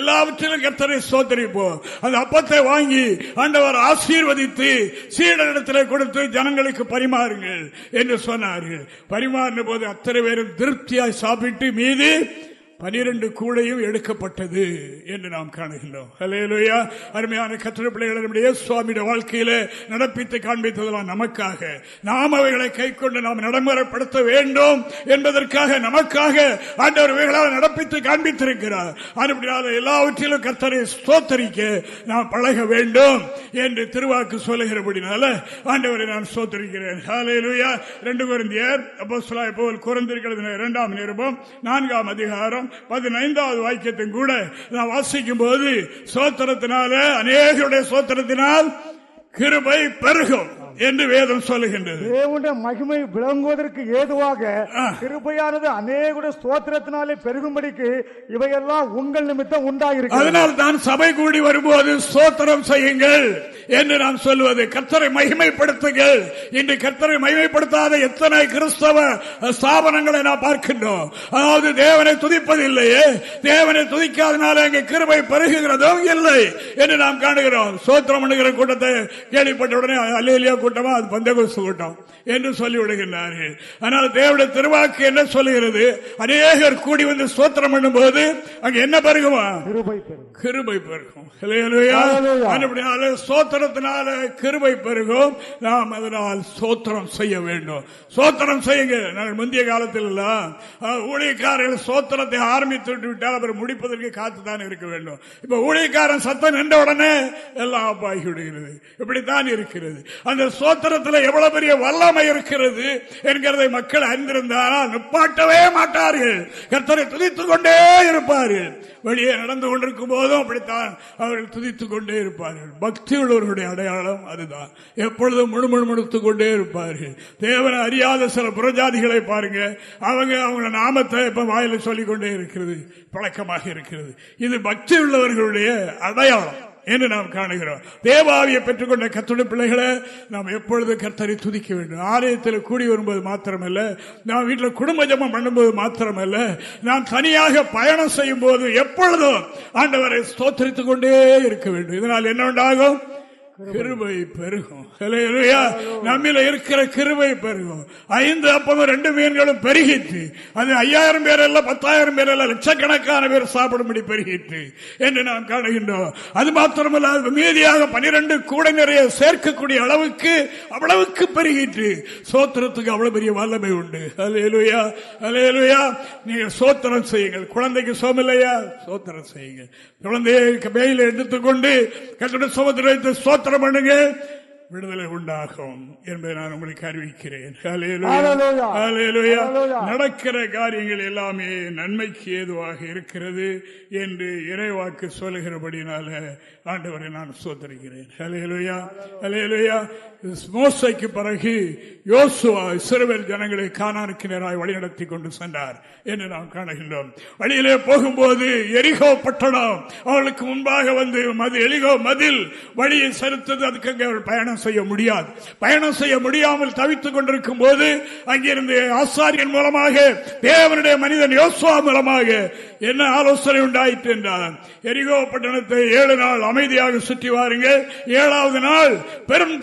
எல்லாவற்றிலும் கத்தரை ஸ்தோத்தரிப்போம். அந்த அப்பத்தை வாங்கி ஆண்டவர் ஆசீர்வதித்து சீடரிடத்தில் கொடுத்து ஜனங்களுக்கு பரிமாறுங்கள் என்று சொன்னார்கள். பரிமாறின போது அத்தனை பேரும் திருப்தியாய் சாப்பிட்டு மீதி பனிரெண்டு கூடையும் எடுக்கப்பட்டது என்று நாம் காணுகின்றோம் ஹalleluya. அருமையான கத்திர பிள்ளைகளை நம்முடைய சுவாமியுடைய வாழ்க்கையில நடப்பித்து காண்பித்ததெல்லாம் நமக்காக நாம் அவைகளை கை கொண்டு நாம் நடைமுறைப்படுத்த வேண்டும் என்பதற்காக நமக்காக ஆண்டவர் இவைகளால் நடப்பித்து காண்பித்திருக்கிறார் அதுபடியால் எல்லாவற்றிலும் கத்தரை ஸ்தோத்தரிக்க நாம் பழக வேண்டும் என்று திருவாக்கு சொல்லுகிறபடினால ஆண்டவரை நான் ஸ்தோத்தரிக்கிறேன் ஹalleluya. ரெண்டு குருந்தியர் அப்போ பவுல் குருந்தியருக்கு குறைந்திருக்கிறது இரண்டாம் நிருபம் நான்காம் அதிகாரம் பதினைந்தாவது வாக்கியத்தையும் கூட நான் வாசிக்கும் போது சோத்திரத்தினால அநேகருடைய சோத்திரத்தினால் கிருபை பெருகும். என்று வேதம் சொல்லுகின்றது. தேவனுடைய மகிமை விளங்குவதற்கு ஏதுவாக கிருபையானது அநேகுடைய ஸ்தோத்திரத்தினாலே பெருகும்படிக்கு இவையெல்லாம் உங்கள் நிமித்தம் உண்டாயிருக்கு அதனால் தான் சபை கூடி வரும்போது சோத்திரம் செய்யுங்கள் என்று நாம் சொல்லுவது. கர்த்தரை மகிமைப்படுத்துங்கள். இன்று கர்த்தரை மகிமைப்படுத்தாத எத்தனை கிறிஸ்தவ ஸ்தாபனங்களை நாம் பார்க்கின்றோம். அதாவது தேவனை துதிப்பதில்லையே. தேவனை துதிக்காதனால அங்கே கிருபை பெருகுகிறதும் இல்லை என்று நாம் காணுகிறோம். சோத்திரம் கூட்டத்தை கேள்விப்பட்ட உடனே அல்லேலியா கூட்டமா அது பந்தகோசு கூட்டம் என்று சொல்லிவிடுகின்றார்கள் ஆனால் தேவனுடைய திருவாக்கு என்ன சொல்லுகிறது? அநேகர் கூடி வந்து சோத்திரம் பண்ணும்போது அங்க என்ன பெருகுமா? கிருபை பெருகும். சோத்திரத்தினால கிருபை பெருகும். நாம் அதனால் சோத்திரம் செய்ய வேண்டும். சோத்திரம் செய்யுங்க. நாங்கள் முந்தைய காலத்தில் எல்லாம் ஊழியக்காரர்கள் சோத்திரத்தை ஆரம்பித்து விட்டு விட்டால் அப்புறம் முடிப்பதற்கு காத்துத்தான் இருக்க வேண்டும். இப்ப ஊழியக்காரன் சத்தம் நின்ற உடனே எல்லாம் ஆப்பாகி விடுகிறது. இப்படித்தான் இருக்கிறது. அந்த சோத்திரத்தில் எவ்வளவு பெரிய வல்லமை இருக்கிறது என்கிறதை மக்கள் அறிந்திருந்தால் நிப்பாட்டவே மாட்டார்கள். கர்த்தரை துதித்துக் கொண்டே இருப்பார்கள். வெளியே நடந்து கொண்டிருக்கும் போதும் அப்படித்தான் அவர்கள் துதித்துக் கொண்டே இருப்பார்கள். பக்தி உள்ளவர்களுடைய அடையாளம் அதுதான். எப்பொழுதும் முணுமுணுமுணுத்துக் கொண்டே இருப்பார்கள். தேவனை அறியாத சில புறஜாதிகளை பாருங்க. அவங்க அவங்க நாமத்தை இப்ப வாயில சொல்லிக் கொண்டே இருக்கிறது. பழக்கமாக இருக்கிறது. இது பக்தி உள்ளவர்களுடைய அடையாளம். என்று நாம் காணுகிறோம். தேவாவியை பெற்றுக்கொண்ட கத்துடைய பிள்ளைகளை நாம் எப்பொழுது கர்த்தரை துதிக்க வேண்டும்? ஆலயத்தில் கூடி வரும்போது மாத்திரமல்ல நாம் வீட்டில் குடும்ப ஜபம் பண்ணும்போது மாத்திரமல்ல நாம் தனியாக பயணம் செய்யும் போது எப்பொழுதும் ஆண்டவரை ஸ்தோத்தரித்துக் கொண்டே இருக்க வேண்டும். இதனால் என்ன உண்டாகும்? கிருபை. பெருகும். நம்மில இருக்கிற கிருபை பெருகும். ஐந்து அப்பமும் ரெண்டு மீன்களும் பெருகிட்டு அது ஐயாயிரம் பேர் அல்ல பத்தாயிரம் பேர் அல்ல லட்சக்கணக்கான பேர் சாப்பிடும்படி பெருகிட்டு என்று நாம் காணுகின்றோம். அது மாத்திரமல்ல அது மீதியாக பனிரெண்டு கூடை நிறைய சேர்க்கக்கூடிய அளவுக்கு அவ்வளவுக்கு பெருகிட்டு சோத்திரத்துக்கு அவ்வளவு பெரிய வல்லமை உண்டு. அலையலுயா அலையலுயா நீங்க சோத்திரம் செய்யுங்கள். குழந்தைக்கு சோமில்லையா சோத்திரம் செய்யுங்கள். குழந்தையை மேல எடுத்துக்கொண்டு கத்தோட சோத்திரம் வைத்து சோத்திரம் பண்ணுங்க விடுதலை உண்டாகும் என்பதை நான் உங்களுக்கு அறிவிக்கிறேன். நடக்கிற காரியங்கள் எல்லாமே நன்மைக்கு ஏதுவாக இருக்கிறது என்று இறைவாக்கு சொல்லுகிறபடினால ஆண்டவரை நான் சோதரிக்கிறேன் ஹalleluya. ஹalleluya. மோசைக்கு பிறகு யோசுவா சிறுவர் ஜனங்களை கானானுக்கு நேராய் வழிநடத்தி கொண்டு சென்றார் என்று நாம் காணுகின்றோம். வழியிலே போகும்போது எரிகோ பட்டணம். அவர்களுக்கு முன்பாக வந்து மது எலிகோ மதில் வழியை செலுத்தது அதுக்கு அங்கே அவர்கள் பயணம் செய்ய முடியாது. பயணம் செய்ய முடியாமல் தவித்துக் கொண்டிருக்கும் போது அங்கிருந்து ஆசாரியன் மூலமாக தேவனுடைய மனிதன் யோசுவா மூலமாக என்ன ஆலோசனை உண்டாயிற்று என்றார் எரிகோ பட்டணத்தை ஏழு நாள் அமைதியாக சுற்றி வாருங்கள். ஏழாவது நாள் பெரும்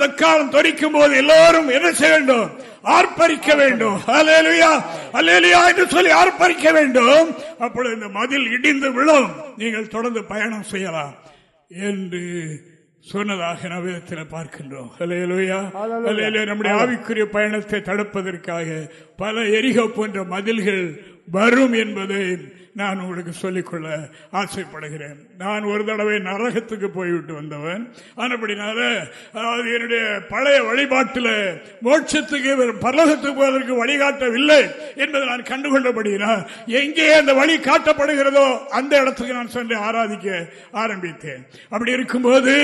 தக்காலம் தொடிக்கும் போது எல்லோரும் என்ன செய்ய வேண்டும்? ஆர்ப்பரிக்க வேண்டும். அல்லேலூயா அல்லேலூயா என்று சொல்லி ஆர்ப்பரிக்க வேண்டும். அப்பொழுது இந்த மதில் இடிந்து விழும். நீங்கள் தொடர்ந்து பயணம் செய்யலாம். என்று சொன்னதாக நவீனத்தில் பார்க்கின்றோம். நம்முடைய ஆவிக்குரிய பயணத்தை தடுப்பதற்காக பல எரிக போன்ற மதில்கள் வரும் என்பதை நான் உங்களுக்கு சொல்லிக்கொள்ள ஆசைப்படுகிறேன். நான் ஒரு தடவை நரகத்துக்கு போய்விட்டு வந்தவன். ஆனப்படினால அதாவது என்னுடைய பழைய வழிபாட்டில் மோட்சத்துக்கு பரலகத்துக்கு போவதற்கு வழிகாட்டவில்லை என்பதை நான் கண்டுகொண்டபடியினால் எங்கே அந்த வழி காட்டப்படுகிறதோ அந்த இடத்துக்கு நான் சென்று ஆராதிக்க ஆரம்பித்தேன். அப்படி இருக்கும்போது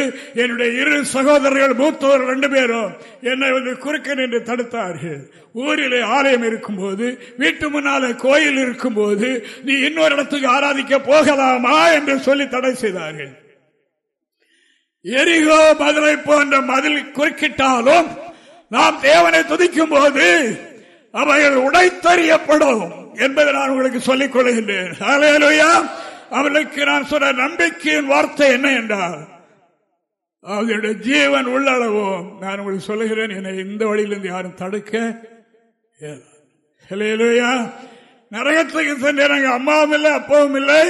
என்னுடைய இரு சகோதரர்கள் மூத்தவர் ரெண்டு பேரும் என்னை வந்து குறுக்க நின்று தடுத்தார்கள். ஊரிலே ஆலயம் இருக்கும்போது வீட்டு முன்னால கோயில் இருக்கும்போது நீ இன்னொரு இடத்துக்கு ஆராதிக்க போகலாமா? என்று சொல்லி தடை செய்தார்கள். எரிகோ மதுரை போன்ற மதில் குறுக்கிட்டாலும் நாம் தேவனை துதிக்கும் போது அவைகள் உடைத்தறியப்படும் என்பதை நான் உங்களுக்கு சொல்லிக் கொள்கின்றேன். அவர்களுக்கு நான் சொன்ன நம்பிக்கையின் வார்த்தை என்ன என்றால் அவர்களுடைய ஜீவன் உள்ளளவோ நான் உங்களுக்கு சொல்லுகிறேன் என்னை இந்த வழியிலிருந்து யாரும் தடுக்க இயலாது. நரகத்துக்கு நரகத்துக்கு சென்ற அம்மாவும் இல்லை அப்பாவும் இல்லை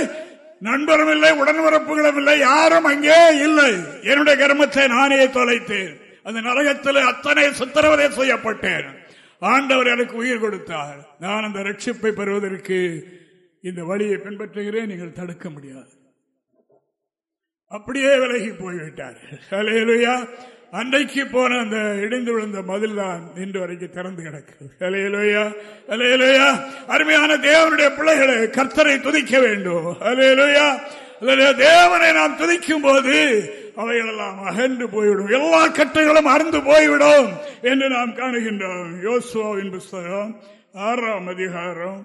நண்பரும் இல்லை உடன்பிறப்புகளும் இல்லை யாரும் அங்கே இல்லை. என்னுடைய கர்மத்தை நானே தொலைத்தேன். அந்த நரகத்தில் அத்தனை சித்திரவதை செய்யப்பட்டேன். ஆண்டவர் எனக்கு உயிர் கொடுத்தார். நான் அந்த ரட்சிப்பை பெறுவதற்கு இந்த வழியை பின்பற்றுகிறேன் நீங்கள் தடுக்க முடியாது. அப்படியே விலகி போய்விட்டார் ஹalleluya. அன்றைக்கு போன அந்த இடிந்து விழுந்த மதில் தான் இன்று வரைக்கும் திறந்து கிடக்கிறது. அருமையான தேவனுடைய பிள்ளைகளை கர்த்தரை துதிக்க வேண்டும். அலையலோயா தேவனை நாம் துதிக்கும் போது அவைகளெல்லாம் அகன்று போய்விடும். எல்லா கட்டைகளும் அறந்து போய்விடும் என்று நாம் காணுகின்றோம். யோசுவாவின் புஸ்தகம் ஆறாம் அதிகாரம்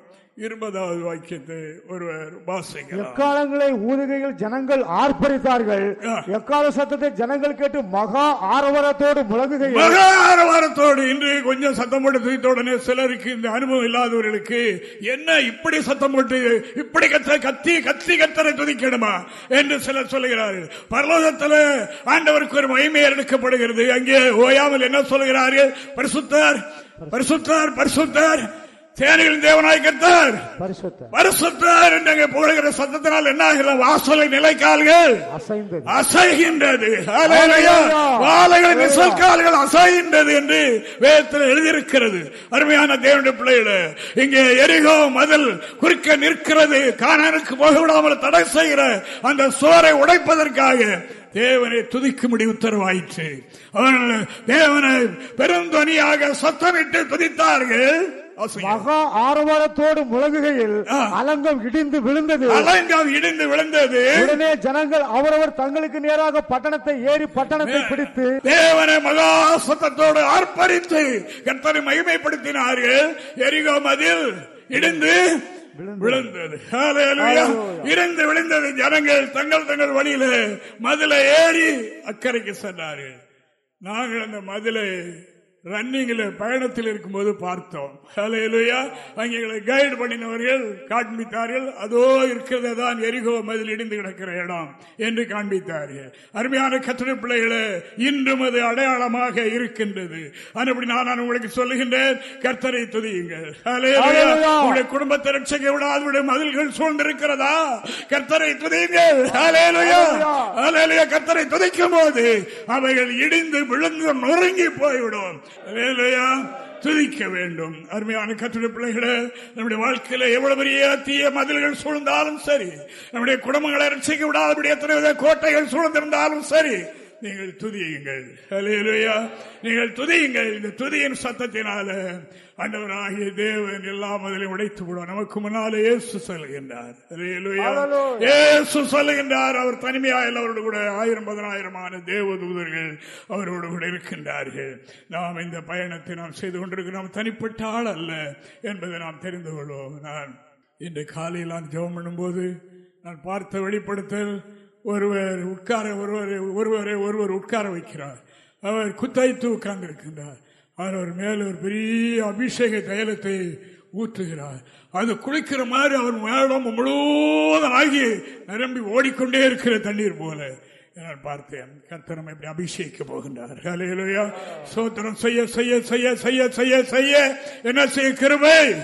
இருபதாவது வாக்கியத்தை ஒருவர் வாசிக்கிறார் எக்காலங்களை ஊதுகையில் ஜனங்கள் ஆர்ப்பரித்தார்கள். எக்கால சத்தத்தை ஜனங்கள் கேட்டு மகா ஆரவாரத்தோடு முழங்குகையில். மகா ஆரவாரத்தோடு இன்று கொஞ்சம் சத்தம் போட்டு உடனே சிலருக்கு இந்த அனுபவம் இல்லாதவர்களுக்கு என்ன இப்படி சத்தம் போட்டு இப்படி கத்த கத்தி கத்தி கத்தரை துதிக்கணுமா என்று சிலர் சொல்லுகிறார்கள். பரலோகத்தில் ஆண்டவருக்கு ஒரு மகிமை எடுக்கப்படுகிறது அங்கே ஓயாமல் என்ன சொல்லுகிறார்கள்? பரிசுத்தார் பரிசுத்தார் பரிசுத்தார். சேனைகளின் தேவனாய் கர்த்தர் பரிசுத்த. பரிசுத்தார் என்று புகழுகிற சத்தத்தினால் என்ன ஆகிறது வாசலை நிலைக்கால்கள்? அசைகின்றது. வாழைகளின் விசல் கால்கள் அசைகின்றது என்று வேதத்தில் எழுதியிருக்கிறது. அருமையான தேவனுடைய பிள்ளைகளே இங்கே எரிகோ மதில் குறுக்க நிற்கிறது. கானானுக்கு போக விடாமல் தடை செய்கிற அந்த சுவரை உடைப்பதற்காக தேவனை துதிக்கும்படி உத்தரவாயிற்று அவர்கள் தேவனை பெருந்தொனியாக சத்தமிட்டு துதித்தார்கள். மகா ஆரவாரத்தோடு முழங்குகையில். அலங்கம் இடிந்து விழுந்தது. அலங்கம் இடிந்து விழுந்தது. உடனே ஜனங்கள் அவரவர் தங்களுக்கு நேராக பட்டணத்தை ஏறி பட்டணத்தை பிடித்து தேவனை மகா சத்தத்தோடு ஆர்ப்பரித்து கர்த்தரை மகிமைப்படுத்தினார்கள். எரிகோ மதில் இடிந்து விழுந்தது. இருந்து விழுந்தது ஜனங்கள் தங்கள் தங்கள் வழியில மதிலை ஏறி அக்கறைக்கு சென்றார்கள். நாங்கள் அந்த மதிலை ரன்னிங்ல பயணத்தில் இருக்கும்போது பார்த்தோம். அங்கே எங்களை கைடு பண்ணினவர்கள் காண்பித்தார்கள் அதோ இருக்கிறது தான் எரிகோ மதில் இடிந்து கிடக்கிற இடம் என்று காண்பித்தார்கள். அருமையான கத்திர பிள்ளைகளே இன்றும் அது அடையாளமாக இருக்கின்றது. அப்படி நான் நான் உங்களுக்கு சொல்லுகின்றேன் கர்த்தரை துதியுங்கள். உங்களுடைய குடும்பத்தை ரட்சிக்க விட மதில்கள் சூழ்ந்திருக்கிறதா? கர்த்தரை துதியுங்கள். கர்த்தரை துதிக்கும் போது அவைகள் இடிந்து விழுந்து நொறுங்கி போய்விடும். வேலையா துதிக்க வேண்டும். அருமையான கற்றுடைய பிள்ளைகளே நம்முடைய வாழ்க்கையில எவ்வளவு பெரிய தீய மதில்கள் சூழ்ந்தாலும் சரி நம்முடைய குடும்பங்களை அரசிக்க விடாதபடி எத்தனை வித கோட்டைகள் சூழ்ந்திருந்தாலும் சரி நீங்கள் துதியுங்கள். நீங்கள் துதியுங்கள். இந்த துதியின் சத்தத்தினால ஆண்டவராகிய தேவன் எல்லா மதிலையும் உடைத்து விடுவார் நமக்கு முன்னாலே இயேசு. Hallelujah. இயேசு சொல்லுகின்றார் அவர் தனிமையாக அவரோடு கூட ஆயிரம் பதினாயிரமான தேவதூதர்கள் அவரோடு கூட இருக்கின்றார்கள். நாம் இந்த பயணத்தை நாம் செய்து கொண்டிருக்கிறோம் தனிப்பட்ட ஆள் அல்ல என்பதை நாம் தெரிந்து கொள்வோம். நான் இன்று காலையில் நான் ஜெபம் பண்ணும்போது நான் பார்த்த வெளிப்படுத்தல் ஒருவர் உட்கார ஒருவர் ஒருவரை ஒருவர் உட்கார வைக்கிறார். அவர் குத்தாய்த்து உட்கார்ந்து இருக்கின்றார் அவர் மேல ஒரு பெரிய அபிஷேக தைலத்தை ஊற்றுகிறார். அது குளிக்கிற மாதிரி அவர் மேடம் முழுவதும் ஆகி நிரம்பி ஓடிக்கொண்டே இருக்கிற தண்ணீர் போல. நான் பார்த்தேன் கத்தனம் எப்படி அபிஷேகிக்க போகின்றார். ஹalleluya. சோத்திரம் செய்ய செய்ய செய்ய செய்ய செய்ய செய்ய. என்ன செய்ய? கிருபை.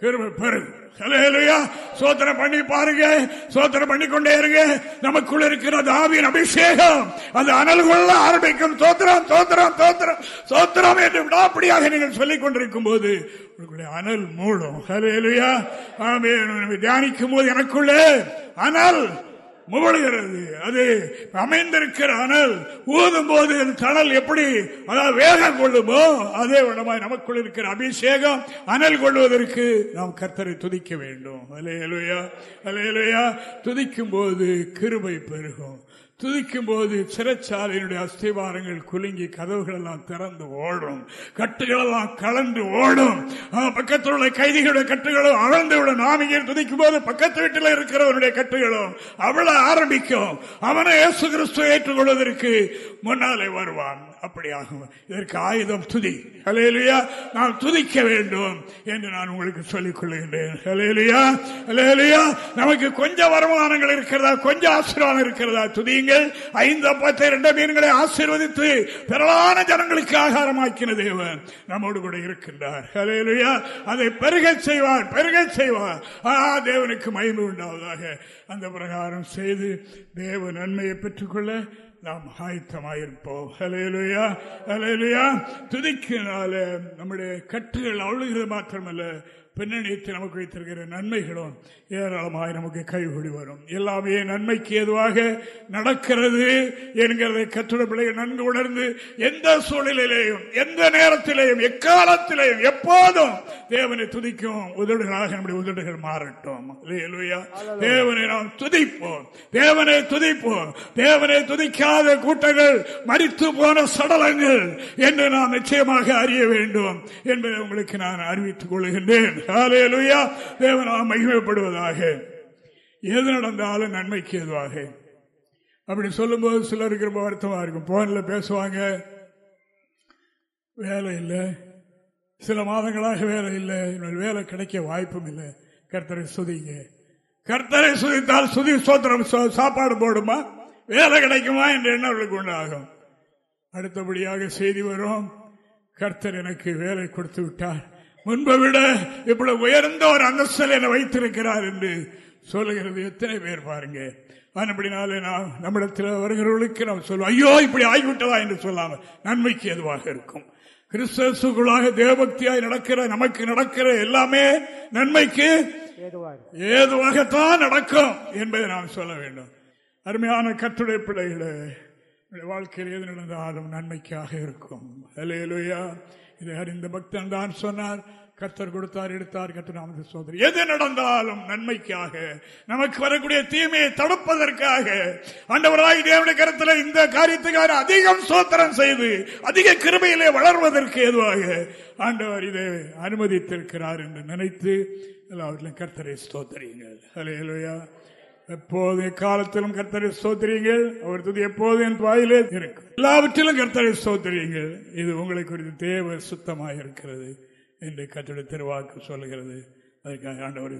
கிருபை பெருகு சோதனை சோத்திரம் பண்ணி பாருங்க. சோத்திரம் பண்ணி கொண்டே இருங்க. நமக்குள்ள இருக்கிற தாவியின் அபிஷேகம். அந்த அனல் கொள்ள ஆரம்பிக்கும். சோத்திரம் சோத்திரம் சோத்திரம் சோத்திரம் என்று விடாப்படியாக நீங்கள் சொல்லிக் கொண்டிருக்கும் போது உங்களுடைய அனல் மூலம் ஹalleluya. ஆமென். தியானிக்கும் போது எனக்குள்ளே அனல் முகழுகிறது அது அமைந்திருக்கிற அனல் ஊதும் போது அந்த தணல் எப்படி அதாவது வேகம் கொள்ளுமோ அதே விடமாய் நமக்குள் இருக்கிற அபிஷேகம் அனல் கொள்வதற்கு நாம் கர்த்தரை துதிக்க வேண்டும். அலையலுயா அலையலுயா துதிக்கும் போது கிருபை பெருகும். துதிக்கும் போது சிறைச்சாலையினுடைய அஸ்திவாரங்கள் குலுங்கி கதவுகள் எல்லாம் திறந்து ஓடும். கட்டுகள் எல்லாம் கலந்து ஓடும். பக்கத்தில் உள்ள கைதிகளுடைய கட்டுகளும் அளந்து விட நாம் இங்கே துதிக்கும் போது பக்கத்து வீட்டில் இருக்கிறவருடைய கட்டுகளும் அவள ஆரம்பிக்கும். அவனை இயேசு கிறிஸ்துவை ஏற்றுக்கொள்வதற்கு முன்னாலே வருவான். அப்படியாகும். இதற்கு ஆயுதம் துதி. ஹலேலுயா நாம் துதிக்க வேண்டும் என்று நான் உங்களுக்கு சொல்லிக் கொள்கின்றேன் ஹலேலுயா ஹலேலுயா நமக்கு கொஞ்சம் வருமானங்கள் இருக்கிறதா? கொஞ்சம் ஆசீர்வாதம் இருக்கிறதா? துதியுங்கள். ஐந்து பத்து இரண்டு மீன்களை ஆசீர்வதித்து திரளான ஜனங்களுக்கு ஆகாரமாக்கின தேவன் நம்மோடு கூட இருக்கின்றார். ஹலேலுயா அதை பெருக செய்வார் பெருக செய்வார். ஆ தேவனுக்கு மகிமை உண்டாவதாக. அந்த பிரகாரம் செய்து தேவ நன்மையை பெற்றுக்கொள்ள நாம் ஆயத்தமாயிருப்போம் ஹலேலுயா ஹலேலுயா துதிக்கினால நம்முடைய கட்டுகள் அழுகிறது மாத்திரமல்ல. பின்னணியத்தில் நமக்கு வைத்திருக்கிற நன்மைகளும் ஏராளமாய் நமக்கு கைகூடி வரும். எல்லாமே நன்மைக்கு ஏதுவாக நடக்கிறது என்கிறதை கற்றுட பிள்ளைகள் நன்கு உணர்ந்து எந்த சூழ்நிலையிலேயும் எந்த நேரத்திலேயும் எக்காலத்திலேயும் எப்போதும் தேவனை துதிக்கும் உதடுகளாக நம்முடைய உதடுகள் மாறட்டும். தேவனை நாம் துதிப்போம். தேவனை துதிப்போம். தேவனை துதிக்காத கூட்டங்கள் மரித்து போன சடலங்கள் என்று நாம் நிச்சயமாக அறிய வேண்டும் என்பதை உங்களுக்கு நான் அறிவித்துக் கொள்கின்றேன். ஹalleluya. தேவனால் மகிமைப்படுவதாக. எது நடந்தாலும் நன்மைக்கு எதுவாக அப்படி சொல்லும்போது சிலருக்கு ரொம்ப வருத்தமாக இருக்கும். போனில் பேசுவாங்க. வேலை இல்லை. சில மாதங்களாக வேலை இல்லை. இன்னொரு வேலை கிடைக்க வாய்ப்பும் இல்லை. கர்த்தரை சுதிங்க. கர்த்தரை சுதித்தால் சுதி சோத்திரம் சா- சாப்பாடு போடுமா? வேலை கிடைக்குமா என்ற எண்ணம் அவர்களுக்கு உண்டாகும். அடுத்தபடியாக செய்தி வரும். கர்த்தர் எனக்கு வேலை கொடுத்து விட்டார். முன்பை விட இவ்வளவு உயர்ந்த ஒரு அந்தஸ்தல் என்னை வைத்திருக்கிறார் என்று சொல்லுகிறது எத்தனை பேர் பாருங்க. அப்படினாலே நாம் நம்மிடத்தில் வருகிறவர்களுக்கு நாம் சொல்லுவோம் ஐயோ இப்படி ஆகிவிட்டதா? என்று சொல்லாமல் நன்மைக்கு எதுவாக இருக்கும். கிறிஸ்துக்குள்ளாக தேவபக்தியாய் நடக்கிற நமக்கு நடக்கிற எல்லாமே நன்மைக்கு ஏதுவாகத்தான் நடக்கும் என்பதை நாம் சொல்ல வேண்டும். அருமையான கட்டுரை பிள்ளைகளே வாழ்க்கையில் எது நடந்தாலும் நன்மைக்காக இருக்கும். அலையலுயா இதை அறிந்த பக்தன் தான் சொன்னார் கர்த்தர் கொடுத்தார் எடுத்தார் கர்த்தர் நாமது சோதரி எது நடந்தாலும் நன்மைக்காக நமக்கு வரக்கூடிய தீமையை தடுப்பதற்காக அண்டவராய் தேவனுடைய கருத்தில் இந்த காரியத்துக்காக அதிகம் சோத்திரம் செய்து அதிக கிருமையிலே வளர்வதற்கு ஏதுவாக ஆண்டவர் இதை அனுமதித்திருக்கிறார் என்று நினைத்து எல்லாவற்றிலும் கர்த்தரை ஸ்தோத்திரியுங்கள். ஹalleluya எப்போது காலத்திலும் கர்த்தரை ஸ்தோத்திரியுங்கள். அவர் துதி எப்போது என் வாயிலே இருக்கும். எல்லாவற்றிலும் கர்த்தரை ஸ்தோத்திரியுங்கள். இது உங்களை குறித்து தேவ சுத்தமாக இருக்கிறது என்று கர்த்தருடைய திருவாக்கு சொல்லுகிறது. அதுக்காக ஆண்டவரை.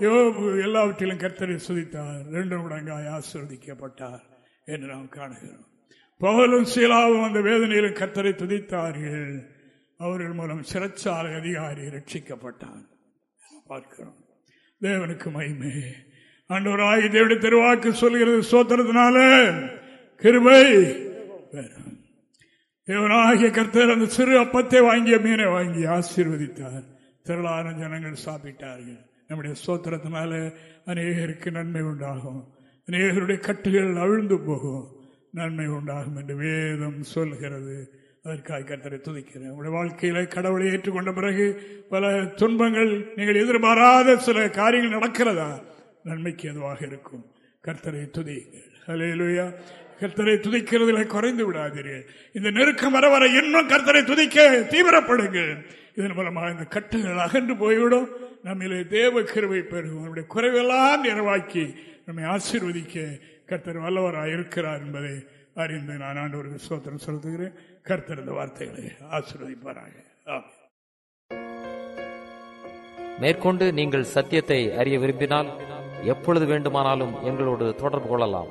யோபு எல்லாவற்றிலும் கர்த்தரை சுதித்தார். ரெண்டு மடங்காய் ஆசீர்வதிக்கப்பட்டார் என்று நாம் காணுகிறோம். பவுலும் சீலாவும் அந்த வேதனையிலும் கர்த்தரை துதித்தார்கள். அவர்கள் மூலம் சிறைச்சாலை அதிகாரி ரட்சிக்கப்பட்டான் பார்க்கிறோம். தேவனுக்கு மகிமை. ஆண்டவராகி தேவனுடைய திருவாக்கு சொல்கிறது சோத்திரத்தினால கிருபை பெறும். தேவனாகிய கர்த்தர் அந்த சிறு அப்பத்தை வாங்கிய மீனை வாங்கி ஆசீர்வதித்தார். திரளான ஜனங்கள் சாப்பிட்டார்கள். நம்முடைய சோத்திரத்தினால அநேகருக்கு நன்மை உண்டாகும். அநேகருடைய கட்டுகள் அவிழ்ந்து போகும். நன்மை உண்டாகும் என்று வேதம் சொல்கிறது. அதற்காக கர்த்தரை துதிக்கிறேன். உங்களுடைய வாழ்க்கையில கடவுளை ஏற்றுக்கொண்ட பிறகு பல துன்பங்கள் நீங்கள் எதிர்பாராத சில காரியங்கள் நடக்கிறதா? நன்மைக்கு எதுவாக இருக்கும். கர்த்தரை துதியுங்கள். லுயா கர்த்தரை துதிக்கிறதுல குறைந்து விடாதீர்கள். இந்த நெருக்கம் வர வர இன்னும் கர்த்தரை துதிக்க தீவிரப்படுங்கள் இதன் மூலமாக இந்த கட்டுகள் அகன்று போய்விடும். நம்மிலே தேவ கிருவை பெறும் நம்முடைய குறைவெல்லாம் நிறைவாக்கி நம்மை ஆசீர்வதிக்க கர்த்தர் வல்லவராக இருக்கிறார் என்பதை அறிந்து நான் ஆண்டவருக்கு சோத்திரம் செலுத்துகிறேன். கர்த்தர் இந்த வார்த்தைகளை ஆசீர்வதிப்பாராக. மேற்கொண்டு நீங்கள் சத்தியத்தை அறிய விரும்பினால் எப்பொழுது வேண்டுமானாலும் எங்களோடு தொடர்பு கொள்ளலாம்.